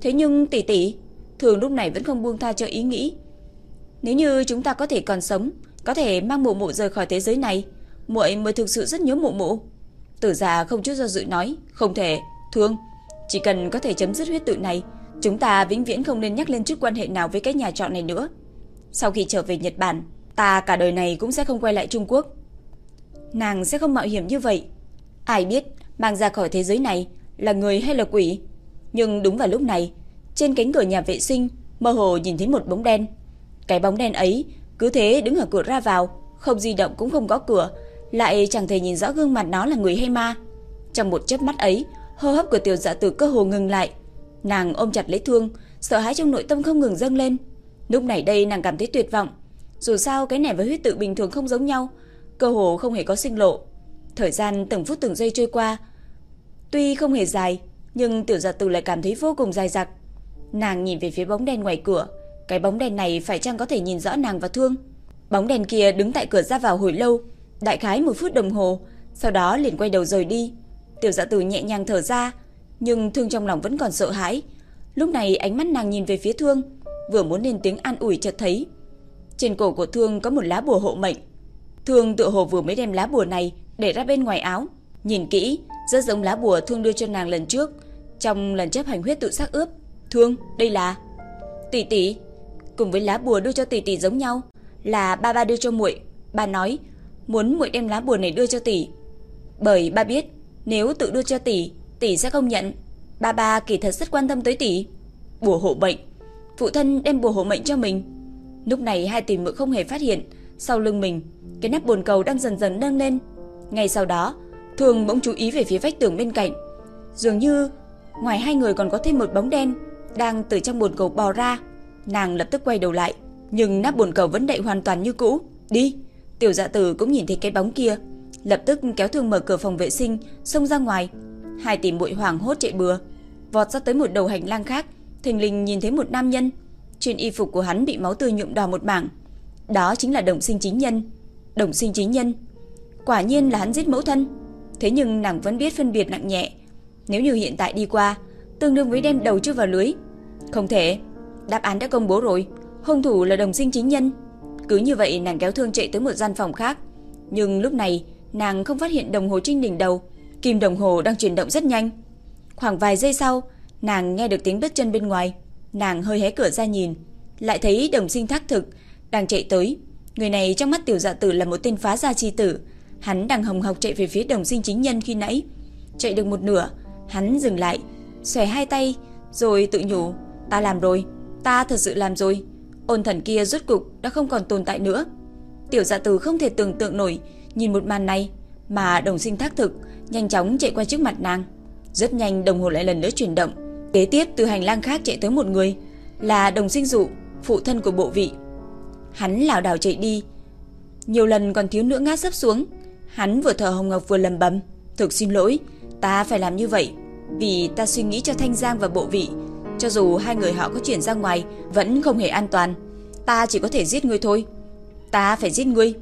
Thế nhưng tỷ tỷ Thường lúc này vẫn không buông tha cho ý nghĩ. Nếu như chúng ta có thể còn sống Có thể mang mụ mụ rời khỏi thế giới này muội mới thực sự rất nhớ mụ mụ. Tử già không chút do dự nói Không thể, thương Chỉ cần có thể chấm dứt huyết tự này Chúng ta vĩnh viễn không nên nhắc lên chút quan hệ nào với cái nhà trọ này nữa. Sau khi trở về Nhật Bản Ta cả đời này cũng sẽ không quay lại Trung Quốc. Nàng sẽ không mạo hiểm như vậy. Ai biết, mang ra khỏi thế giới này Là người hay là quỷ? Nhưng đúng vào lúc này, Trên cánh cửa nhà vệ sinh, Mơ hồ nhìn thấy một bóng đen. Cái bóng đen ấy cứ thế đứng ở cửa ra vào, Không di động cũng không có cửa, Lại chẳng thể nhìn rõ gương mặt nó là người hay ma. Trong một chớp mắt ấy, Hô hấp của tiểu dạ tử cơ hồ ngừng lại. Nàng ôm chặt lấy thương, Sợ hãi trong nội tâm không ngừng dâng lên. Lúc này đây nàng cảm thấy tuyệt vọng. Dù sao cái này với huyết tự bình thường không giống nhau cơ hồ không hề có sinh lộ. Thời gian từng phút từng giây trôi qua, tuy không hề dài, nhưng tiểu dạ tử lại cảm thấy vô cùng dài dặc. Nàng nhìn về phía bóng đèn ngoài cửa, cái bóng đèn này phải chăng có thể nhìn rõ nàng và Thương? Bóng đèn kia đứng tại cửa ra vào hồi lâu, đại khái một phút đồng hồ, sau đó liền quay đầu rời đi. Tiểu Dạ Tử nhẹ nhàng thở ra, nhưng Thương trong lòng vẫn còn sợ hãi. Lúc này ánh mắt nàng nhìn về phía Thương, vừa muốn lên tiếng an ủi chợt thấy trên cổ của Thương có một lá bùa hộ mệnh. Thương tự hồ vừa mới đem lá bùa này để ra bên ngoài áo. Nhìn kỹ, rất giống lá bùa Thương đưa cho nàng lần trước, trong lần chấp hành huyết tự xác ướp. Thương, đây là... Tỷ tỷ, cùng với lá bùa đưa cho tỷ tỷ giống nhau, là ba ba đưa cho muội. Ba nói, muốn muội đem lá bùa này đưa cho tỷ. Bởi ba biết, nếu tự đưa cho tỷ, tỷ sẽ không nhận. Ba ba kỳ thật rất quan tâm tới tỷ. Bùa hộ mệnh, phụ thân đem bùa hộ mệnh cho mình. Lúc này hai tỷ muội không hề phát hiện, sau lưng mình cái nắp bồn cầu đang dần dần nâng lên. Ngay sau đó, Thường bỗng chú ý về phía vách tường bên cạnh. Dường như ngoài hai người còn có thêm một bóng đen đang từ trong bồn cầu bò ra. Nàng lập tức quay đầu lại, nhưng nắp bồn cầu vẫn đậy hoàn toàn như cũ. Đi! Tiểu dạ tử cũng nhìn thấy cái bóng kia, lập tức kéo Thường mở cửa phòng vệ sinh, xông ra ngoài. Hai tỷ muội hoảng hốt chạy bừa, vọt ra tới một đầu hành lang khác, thình lình nhìn thấy một nam nhân. Trên y phục của hắn bị máu tươi nhuộm đỏ một mảng. Đó chính là đồng sinh chính nhân. Đồng sinh chính nhân. Quả nhiên là hắn giết mẫu thân. Thế nhưng nàng vẫn biết phân biệt nặng nhẹ. Nếu như hiện tại đi qua, tương đương với đem đầu chưa vào lưới. Không thể. Đáp án đã công bố rồi. Hung thủ là đồng sinh chính nhân. Cứ như vậy nàng kéo thương chạy tới một gian phòng khác. Nhưng lúc này nàng không phát hiện đồng hồ trinh đỉnh đầu. Kim đồng hồ đang chuyển động rất nhanh. Khoảng vài giây sau, nàng nghe được tiếng bước chân bên ngoài. Nàng hơi hé cửa ra nhìn, lại thấy đồng sinh thác thực đang chạy tới. Người này trong mắt tiểu dạ tử là một tên phá gia chi tử. Hắn đang hồng hộc chạy về phía đồng sinh chính nhân khi nãy. Chạy được một nửa, hắn dừng lại, xòe hai tay, rồi tự nhủ. Ta làm rồi, ta thật sự làm rồi. Ôn thần kia rốt cục đã không còn tồn tại nữa. Tiểu dạ tử không thể tưởng tượng nổi, nhìn một màn này, mà đồng sinh thác thực, nhanh chóng chạy qua trước mặt nàng. Rất nhanh đồng hồ lại lần nữa chuyển động. Kế tiếp từ hành lang khác chạy tới một người, là đồng sinh dụ, phụ thân của bộ vị. Hắn lảo đảo chạy đi, nhiều lần còn thiếu nữa ngã sấp xuống. Hắn vừa thở hồng ngọc vừa lầm bầm, "Thực xin lỗi, ta phải làm như vậy, vì ta suy nghĩ cho Thanh Giang và Bộ Vị, cho dù hai người họ có chuyển ra ngoài vẫn không hề an toàn, ta chỉ có thể giết ngươi thôi. Ta phải giết ngươi."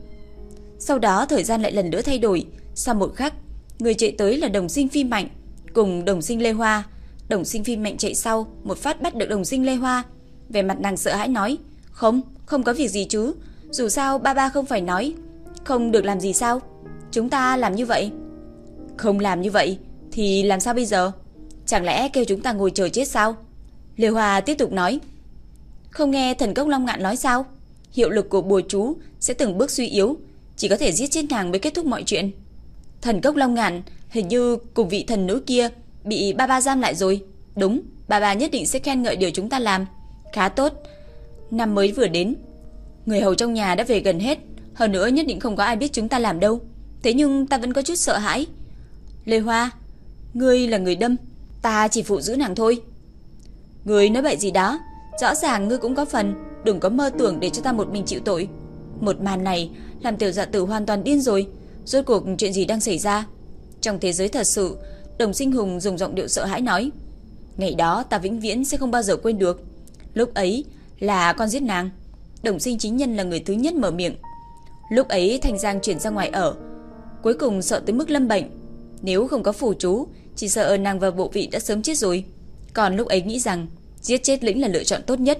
Sau đó thời gian lại lần nữa thay đổi, sau một khắc, người chạy tới là Đồng Sinh Phi Mạnh cùng Đồng Sinh Lê Hoa. Đồng Sinh Phi Mạnh chạy sau, một phát bắt được Đồng Sinh Lê Hoa, về mặt nàng sợ hãi nói: "Không, không có việc gì chứ, Dù sao ba ba không phải nói. Không được làm gì sao? Chúng ta làm như vậy. Không làm như vậy Thì làm sao bây giờ? Chẳng lẽ kêu chúng ta ngồi chờ chết sao? Liêu Hòa tiếp tục nói. Không nghe thần cốc Long Ngạn nói sao? Hiệu lực của bùa chú sẽ từng bước suy yếu Chỉ có thể giết chết nàng mới kết thúc mọi chuyện. Thần cốc Long Ngạn Hình như cùng vị thần nữ kia Bị ba ba giam lại rồi. Đúng, ba ba nhất định sẽ khen ngợi điều chúng ta làm. Khá tốt Năm mới vừa đến. Người hầu trong nhà đã về gần hết. Hơn nữa nhất định không có ai biết chúng ta làm đâu. Thế nhưng ta vẫn có chút sợ hãi. Lê Hoa, Ngươi là người đâm. Ta chỉ phụ giữ nàng thôi. Ngươi nói bậy gì đó? Rõ ràng ngươi cũng có phần. Đừng có mơ tưởng để cho ta một mình chịu tội. Một màn này làm tiểu dạ tử hoàn toàn điên rồi. Rốt cuộc chuyện gì đang xảy ra? Trong thế giới thật sự, Đồng sinh hùng dùng giọng điệu sợ hãi nói, Ngày đó ta vĩnh viễn sẽ không bao giờ quên được. Lúc ấy là con giết nàng. Đồng sinh chính nhân là người thứ nhất mở miệng. Lúc ấy Thanh Giang chuyển ra ngoài ở. Cuối cùng sợ tới mức lâm bệnh. Nếu không có phù chú, Chỉ sợ nàng và bộ vị đã sớm chết rồi. Còn lúc ấy nghĩ rằng, Giết chết lĩnh là lựa chọn tốt nhất.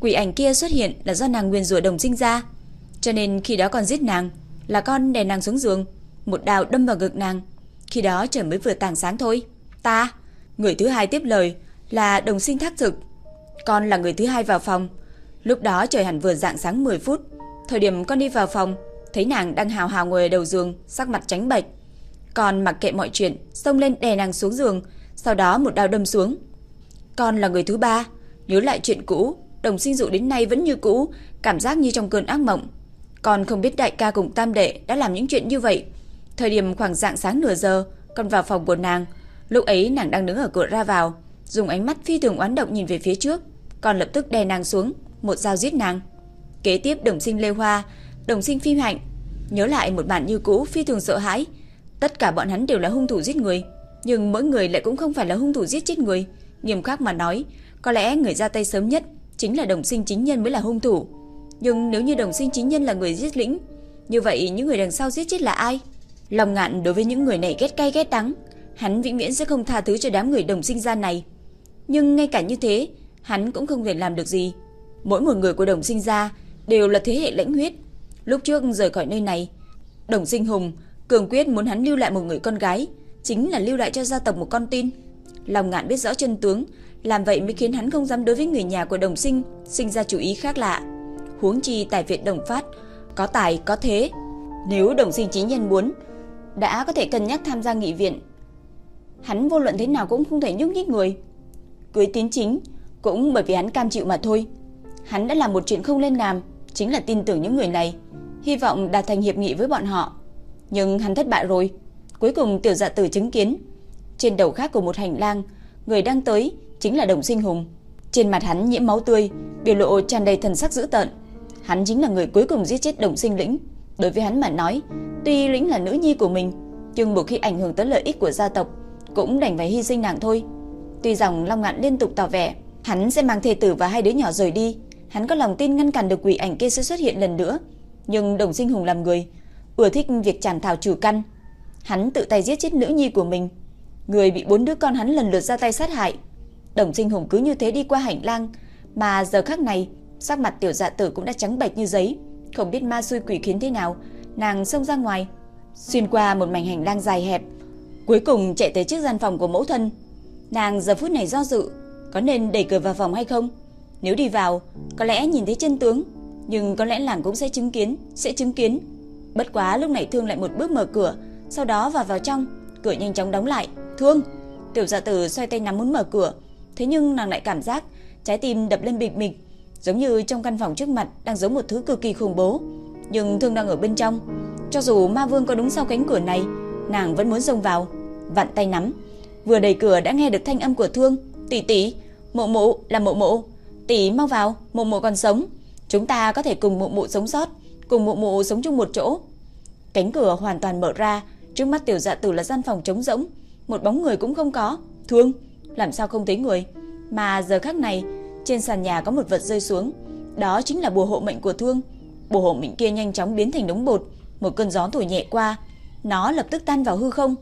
Quỷ ảnh kia xuất hiện là do nàng nguyên rủa đồng sinh ra. Cho nên khi đó còn giết nàng, Là con đè nàng xuống giường. Một đào đâm vào ngực nàng. Khi đó trời mới vừa tàng sáng thôi. Ta, Người thứ hai tiếp lời là đồng sinh thác thực. Con là người thứ hai vào phòng. Lúc đó trời hẳn vừa dạng sáng 10 phút. Thời điểm con đi vào phòng, Thấy nàng đang hào hào ngồi ở đầu giường, Sắc mặt trắng bệch. Con mặc kệ mọi chuyện, Xông lên đè nàng xuống giường, Sau đó một đao đâm xuống. Con là người thứ ba. Nhớ lại chuyện cũ, Đồng sinh dụ đến nay vẫn như cũ, Cảm giác như trong cơn ác mộng. Con không biết đại ca cùng tam đệ đã làm những chuyện như vậy. Thời điểm khoảng dạng sáng nửa giờ, Con vào phòng của nàng. Lúc ấy nàng đang đứng ở cửa ra vào. Dùng ánh mắt phi thường oán độc nhìn về phía trước, Còn lập tức đè nàng xuống, Một dao giết nàng. Kế tiếp, đồng sinh Lê Hoa, Đồng sinh phim hạnh, Nhớ lại một bản như cũ phi thường sợ hãi. Tất cả bọn hắn đều là hung thủ giết người, Nhưng mỗi người lại cũng không phải là hung thủ giết chết người. Nghiêm khắc mà nói, Có lẽ người ra tay sớm nhất Chính là đồng sinh chính nhân mới là hung thủ. Nhưng nếu như đồng sinh chính nhân là người giết lĩnh, Như vậy những người đằng sau giết chết là ai? Lòng ngạn đối với những người này ghét cay ghét đắng Hắn vĩnh viễn sẽ không tha thứ cho đám người đồng sinh ra này. Nhưng ngay cả như thế, Hắn cũng không thể làm được gì. Mỗi một người của đồng sinh ra Đều là thế hệ lãnh huyết. Lúc trước rời khỏi nơi này, Đồng sinh hùng Cường quyết muốn hắn lưu lại một người con gái, Chính là lưu lại cho gia tộc một con tin. Lòng ngạn biết rõ chân tướng, Làm vậy mới khiến hắn không dám đối với người nhà của đồng sinh Sinh ra chủ ý khác lạ. Huống chi tài viện đồng phát, Có tài, có thế. Nếu đồng sinh chính nhân muốn, Đã có thể cân nhắc tham gia nghị viện Hắn vô luận thế nào cũng không thể nhúc nhích người. Cưới tiến chính Cũng bởi vì hắn cam chịu mà thôi. Hắn đã làm một chuyện không lên làm Chính là tin tưởng những người này, Hy vọng đạt thành hiệp nghị với bọn họ. Nhưng hắn thất bại rồi. Cuối cùng tiểu dạ tử chứng kiến, Trên đầu khác của một hành lang, Người đang tới chính là đồng sinh hùng. Trên mặt hắn nhiễm máu tươi, Biểu lộ tràn đầy thần sắc dữ tợn. Hắn chính là người cuối cùng giết chết đồng sinh lĩnh. Đối với hắn mà nói, Tuy lĩnh là nữ nhi của mình, Nhưng một khi ảnh hưởng tới lợi ích của gia tộc cũng đành phải hy sinh nàng thôi. Tuy rằng Long Ngạn liên tục tỏ vẻ, Hắn sẽ mang thê tử và hai đứa nhỏ rời đi. Hắn có lòng tin ngăn cản được quỷ ảnh kia sẽ xuất hiện lần nữa. Nhưng đồng sinh hùng làm người, ưa thích việc tràn thảo trừ căn. Hắn tự tay giết chết nữ nhi của mình. Người bị bốn đứa con hắn lần lượt ra tay sát hại. Đồng sinh hùng cứ như thế đi qua hành lang. Mà giờ khắc này, Sắc mặt tiểu dạ tử cũng đã trắng bệch như giấy. Không biết ma xui quỷ khiến thế nào, Nàng xông ra ngoài. Xuyên qua một mảnh hành lang dài hẹp Cuối cùng chạy tới trước gian phòng của mẫu thân. Nàng giờ phút này do dự, Có nên đẩy cửa vào phòng hay không? Nếu đi vào, Có lẽ nhìn thấy chân tướng, Nhưng có lẽ nàng cũng sẽ chứng kiến, Sẽ chứng kiến. Bất quá lúc này Thương lại một bước mở cửa, Sau đó vào vào trong, Cửa nhanh chóng đóng lại. Thương! Tiểu dạ tử xoay tay nắm muốn mở cửa, Thế nhưng nàng lại cảm giác Trái tim đập lên bịch bịch, Giống như trong căn phòng trước mặt Đang giấu một thứ cực kỳ khủng bố. Nhưng Thương đang ở bên trong, Cho dù ma vương có đứng sau cánh cửa này Nàng vẫn muốn xông vào. Vặn tay nắm. Vừa đẩy cửa đã nghe được thanh âm của Thương. Tỷ tỷ Mộ mộ là mộ mộ Tỷ mau vào Mộ mộ còn sống. Chúng ta có thể cùng mộ mộ sống sót, Cùng mộ mộ sống chung một chỗ. Cánh cửa hoàn toàn mở ra. Trước mắt tiểu dạ tử là gian phòng trống rỗng. Một bóng người cũng không có. Thương, Làm sao không thấy người? Mà giờ khắc này, Trên sàn nhà có một vật rơi xuống. Đó chính là bùa hộ mệnh của Thương. Bùa hộ mệnh kia nhanh chóng biến thành đống bột. Một cơn gió thổi nhẹ qua. Nó lập tức tan vào hư không.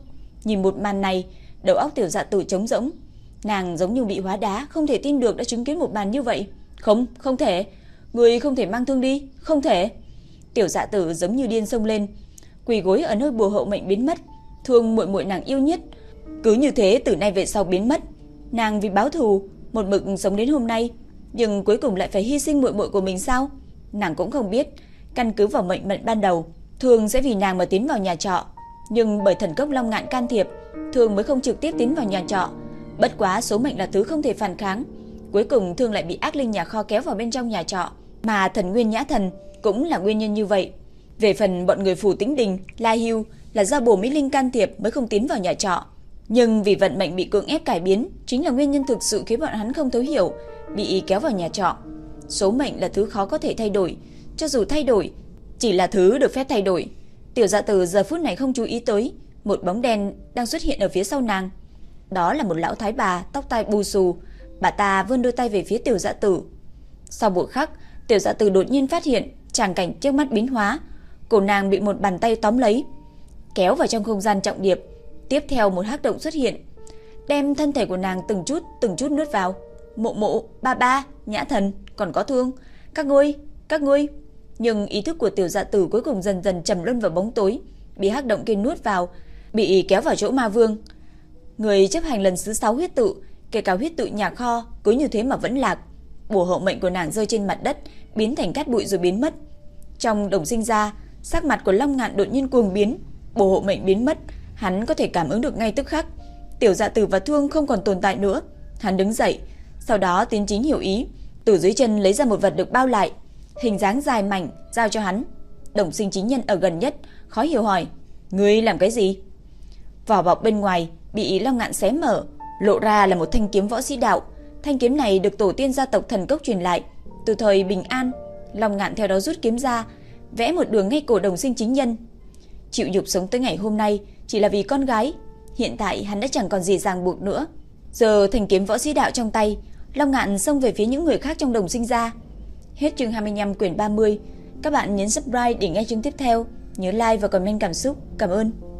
Nhìn một màn này Đầu óc tiểu dạ tử trống rỗng. Nàng giống như bị hóa đá Không thể tin được đã chứng kiến một màn như vậy. Không, không thể. Người không thể mang thương đi Không thể. Tiểu Dạ Tử giống như điên xông lên, quỳ gối ở nơi bùa hậu mệnh biến mất, thương muội muội nàng yêu nhất, cứ như thế từ nay về sau biến mất. Nàng vì báo thù, một mực sống đến hôm nay, nhưng cuối cùng lại phải hy sinh muội muội của mình sao? Nàng cũng không biết, căn cứ vào mệnh mệnh ban đầu, thường sẽ vì nàng mà tiến vào nhà trọ, nhưng bởi thần cốc long ngạn can thiệp, thường mới không trực tiếp tiến vào nhà trọ. Bất quá số mệnh là thứ không thể phản kháng, cuối cùng thường lại bị ác linh nhà kho kéo vào bên trong nhà trọ, mà thần nguyên nhã thần cũng là nguyên nhân như vậy. Về phần bọn người phủ tính đình, La Hưu là do bổ Mỹ Linh can thiệp mới không tiến vào nhà trọ. Nhưng vì vận mệnh bị cưỡng ép cải biến, chính là nguyên nhân thực sự khiến bọn hắn không thấu hiểu, bị kéo vào nhà trọ. Số mệnh là thứ khó có thể thay đổi, cho dù thay đổi, chỉ là thứ được phép thay đổi. Tiểu dạ tử giờ phút này không chú ý tới, một bóng đen đang xuất hiện ở phía sau nàng. Đó là một lão thái bà, tóc tai bù xù, bà ta vươn đôi tay về phía tiểu dạ tử. Sau một khắc, tiểu dạ tử đột nhiên phát hiện tràng cảnh trước mắt biến hóa, cổ nàng bị một bàn tay tóm lấy, kéo vào trong không gian trọng điệp. Tiếp theo một hắc động xuất hiện, đem thân thể của nàng từng chút từng chút nuốt vào. Mộ mộ, ba ba, nhã thần, còn có thương, các ngươi, các ngươi. Nhưng ý thức của tiểu dạ tử cuối cùng dần dần trầm luân vào bóng tối, bị hắc động kia nuốt vào, bị kéo vào chỗ ma vương. Người chấp hành lần thứ 6 huyết tự, kể cả huyết tự nhà kho, cứ như thế mà vẫn lạc. Bùa hộ mệnh của nàng rơi trên mặt đất, biến thành cát bụi rồi biến mất. Trong đồng sinh ra, sắc mặt của Long Ngạn đột nhiên cuồng biến, bùa hộ mệnh biến mất, hắn có thể cảm ứng được ngay tức khắc. Tiểu Dạ Tử và Thương không còn tồn tại nữa. Hắn đứng dậy, sau đó tiến chính hiểu ý, từ dưới chân lấy ra một vật được bao lại, hình dáng dài mảnh, giao cho hắn. Đồng sinh chính nhân ở gần nhất, khó hiểu hỏi, ngươi làm cái gì? Vỏ bọc bên ngoài bị Long Ngạn xé mở, lộ ra là một thanh kiếm võ sĩ đạo. Thanh kiếm này được tổ tiên gia tộc thần cốc truyền lại, từ thời bình an. Long Ngạn theo đó rút kiếm ra, vẽ một đường ngay cổ đồng sinh chính nhân. Chịu nhục sống tới ngày hôm nay chỉ là vì con gái, hiện tại hắn đã chẳng còn gì ràng buộc nữa. Giờ thành kiếm võ sĩ đạo trong tay, Long Ngạn xông về phía những người khác trong đồng sinh ra. Hết chương 25 quyển 30. Các bạn nhấn subscribe để nghe chương tiếp theo. Nhớ like và comment cảm xúc. Cảm ơn.